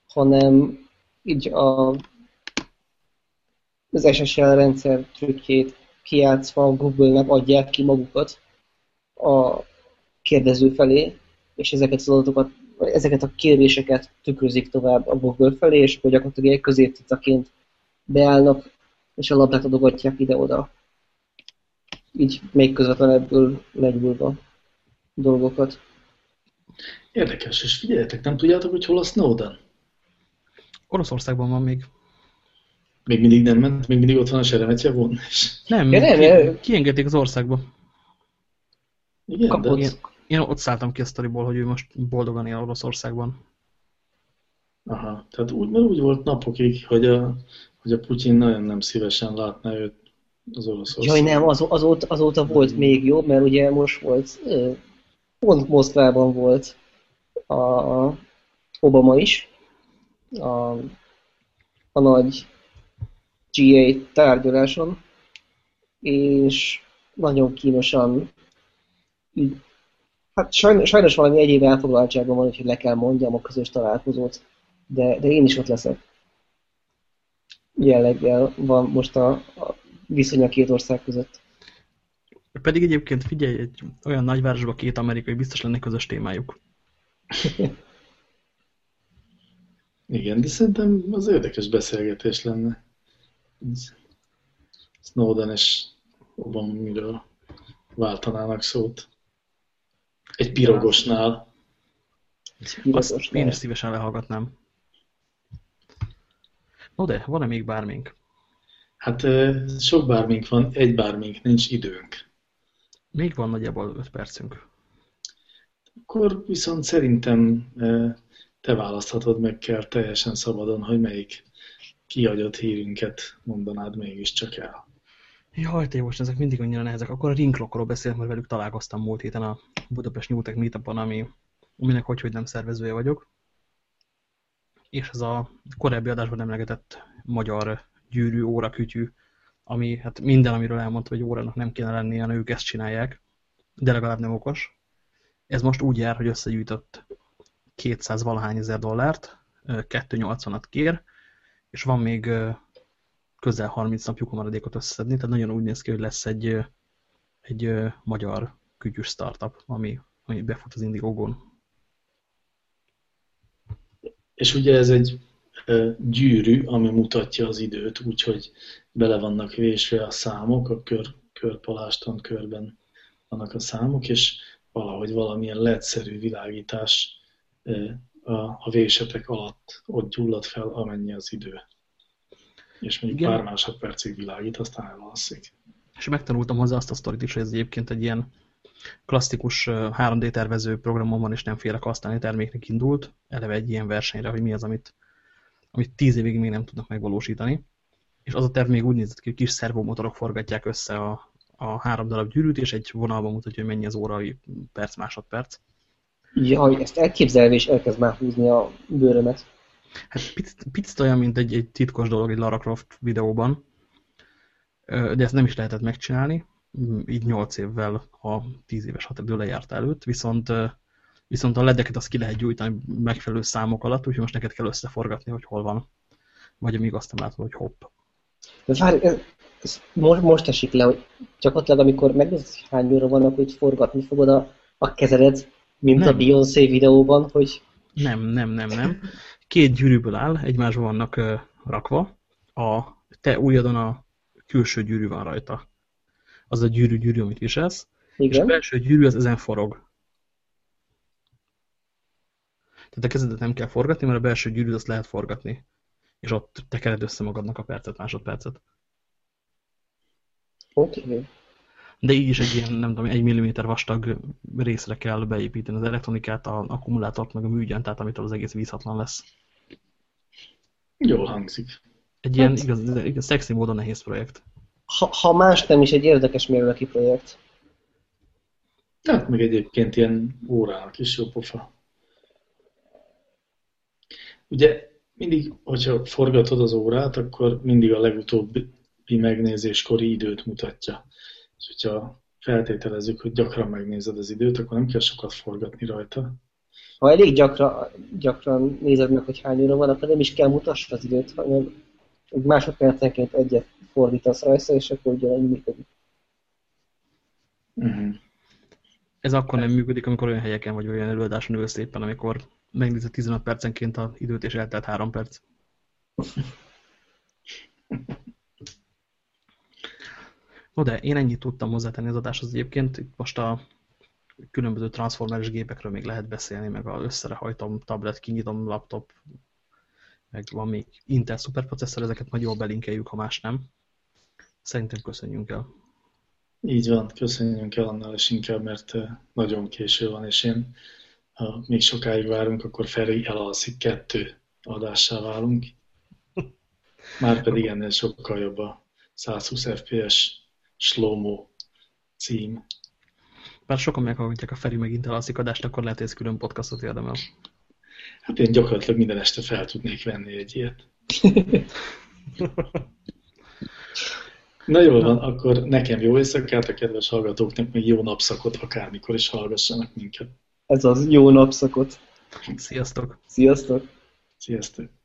hanem így a, az SSL rendszer trükkjét kiátszva a Google-nek adják ki magukat a kérdező felé, és ezeket az adatokat, ezeket a kéréseket tükrözik tovább a Google felé, és akkor gyakorlatilag egy középtitaként beállnak és a labdát adogatják ide-oda. Így még közvetlenebből legyúlva dolgokat. Érdekes, és figyeljetek, nem tudjátok, hogy hol a Snowden? Oroszországban van még. Még mindig nem ment? Még mindig ott van a Seremetje von? Nem, ja, nem ki, kiengedték az országba. Igen, de én, én ott szálltam ki a sztoriból, hogy ő most boldogan él Oroszországban. Aha, tehát úgy, mert úgy volt napokig, hogy a, hogy a Putyin nagyon nem szívesen látná őt az Oroszország. Jaj nem, az, azóta, azóta volt még jobb, mert ugye most volt, pont Moszkvában volt a Obama is, a, a nagy GA tárgyaláson, és nagyon kínosan hát sajnos, sajnos valami egyéb elfoglaltságban van, hogy le kell mondjam a közös találkozót, de, de én is ott leszek jelleggel van most a, a viszony a két ország között. Pedig egyébként figyelj, egy olyan nagyvárosban két amerikai biztos lenne közös témájuk. Igen, de szerintem az érdekes beszélgetés lenne. Snowden és Obama miről váltanának szót. Egy pirogosnál. Egy pirogosnál. Azt én is szívesen lehallgatnám. No de, van-e még bármink? Hát sok bármink van, egy bármink, nincs időnk. Még van nagyjából 5 percünk. Akkor viszont szerintem te választhatod meg kell teljesen szabadon, hogy melyik kiadott hírünket mondanád mégiscsak el. Jaj, te most ezek mindig annyira nehezek. Akkor a ringlockról beszélek, mert velük találkoztam múlt héten a Budapest Newtek Meetupon, ami, aminek hogy, hogy nem szervezője vagyok és ez a korábbi adásban emlegetett magyar gyűrű, órakütyű, ami hát minden, amiről elmondta, hogy órának nem kéne lennie, hanem ők ezt csinálják, de legalább nem okos. Ez most úgy jár, hogy összegyűjtött 200 valahány ezer dollárt, 280-at kér, és van még közel 30 napjuk a maradékot összeszedni, tehát nagyon úgy néz ki, hogy lesz egy, egy magyar kütyűs startup, ami, ami befut az Indiegogon. És ugye ez egy gyűrű, ami mutatja az időt, úgyhogy bele vannak vésve a számok, a kör, körpalástan körben vannak a számok, és valahogy valamilyen leegyszerű világítás a, a vésetek alatt ott gyullad fel, amennyi az idő. És még pár másodpercig világít, aztán elalszik. És megtanultam hozzá azt a sztorit is, hogy ez egyébként egy ilyen klasszikus 3D tervező programon van, és nem félek használni terméknek indult, eleve egy ilyen versenyre, hogy mi az, amit, amit tíz évig még nem tudnak megvalósítani. És az a terv még úgy nézett ki, hogy kis szervomotorok forgatják össze a, a három darab gyűrűt, és egy vonalban mutatja, hogy mennyi az órai perc, másodperc. Jaj, ezt elképzelve, és elkezd már húzni a bőrömet. Hát picit, picit olyan, mint egy, egy titkos dolog egy Lara Croft videóban, de ezt nem is lehetett megcsinálni, így 8 évvel a 10 éves határidő lejárt előtt, viszont, viszont a ledeket azt ki lehet gyújtani megfelelő számok alatt, úgyhogy most neked kell összeforgatni, hogy hol van. Vagy amíg azt nem látod, hogy hopp. De várj, ez, most, most esik le, hogy gyakorlatilag amikor megnézed, hogy hány óra vannak, hogy forgatni fogod a, a kezered, mint nem. a Beyoncé videóban, hogy... Nem, nem, nem, nem. Két gyűrűből áll, egymásban vannak uh, rakva. A te ujjadon a külső gyűrű van rajta. Az a gyűrű-gyűrű, amit viselsz. Igen. És a belső gyűrű az ezen forog. Tehát a kezedet nem kell forgatni, mert a belső gyűrűt azt lehet forgatni. És ott tekered össze magadnak a percet, másodpercet. Okay. De így is egy ilyen, nem tudom, egy milliméter vastag részre kell beépíteni az elektronikát, a akkumulátort, meg a műgyentát, amitől az egész vízhatlan lesz. Jól hangzik. Egy ilyen hát, igaz, igaz, szexi módon nehéz projekt. Ha, ha más nem is egy érdekes mérleki projekt. Hát meg egyébként ilyen órának is jó pofa. Ugye mindig, hogyha forgatod az órát, akkor mindig a legutóbbi megnézéskori időt mutatja. És hogyha feltételezzük, hogy gyakran megnézed az időt, akkor nem kell sokat forgatni rajta. Ha elég gyakran, gyakran nézed meg, hogy hány óra van, akkor nem is kell mutassd az időt, hanem másodpercenként egyet fordítasz rajta, és akkor ugyanannyi működik. Uh-huh. Ez akkor nem működik, amikor olyan helyeken vagy olyan előadáson ülsz éppen, amikor megnézed 15 percenként az időt, és eltelt 3 perc. No de én ennyit tudtam hozzátenni az adáshoz egyébként. Itt most a különböző transformeres gépekről még lehet beszélni, meg a összerehajtom tablet, kinyitom laptop, meg van még Intel szuperprocesszor, ezeket majd jól belinkeljük, ha más nem. Szerintem köszönjünk el. Így van, köszönjünk el annál is inkább, mert nagyon késő van, és én, ha még sokáig várunk, akkor Feri elalszik kettő adássá válunk. Már pedig ennél sokkal jobb a 120 FPS slow cím. Bár sokan meghallgatják a Feri megint elalszik adást, akkor lehet, hogy ez külön podcastot érdemel. Hát én gyakorlatilag minden este fel tudnék venni egy ilyet. Na jól van, akkor nekem jó éjszakát, a kedves hallgatóknak még jó napszakot, akármikor is hallgassanak minket. Ez az jó napszakot. Sziasztok! Sziasztok! Sziasztok!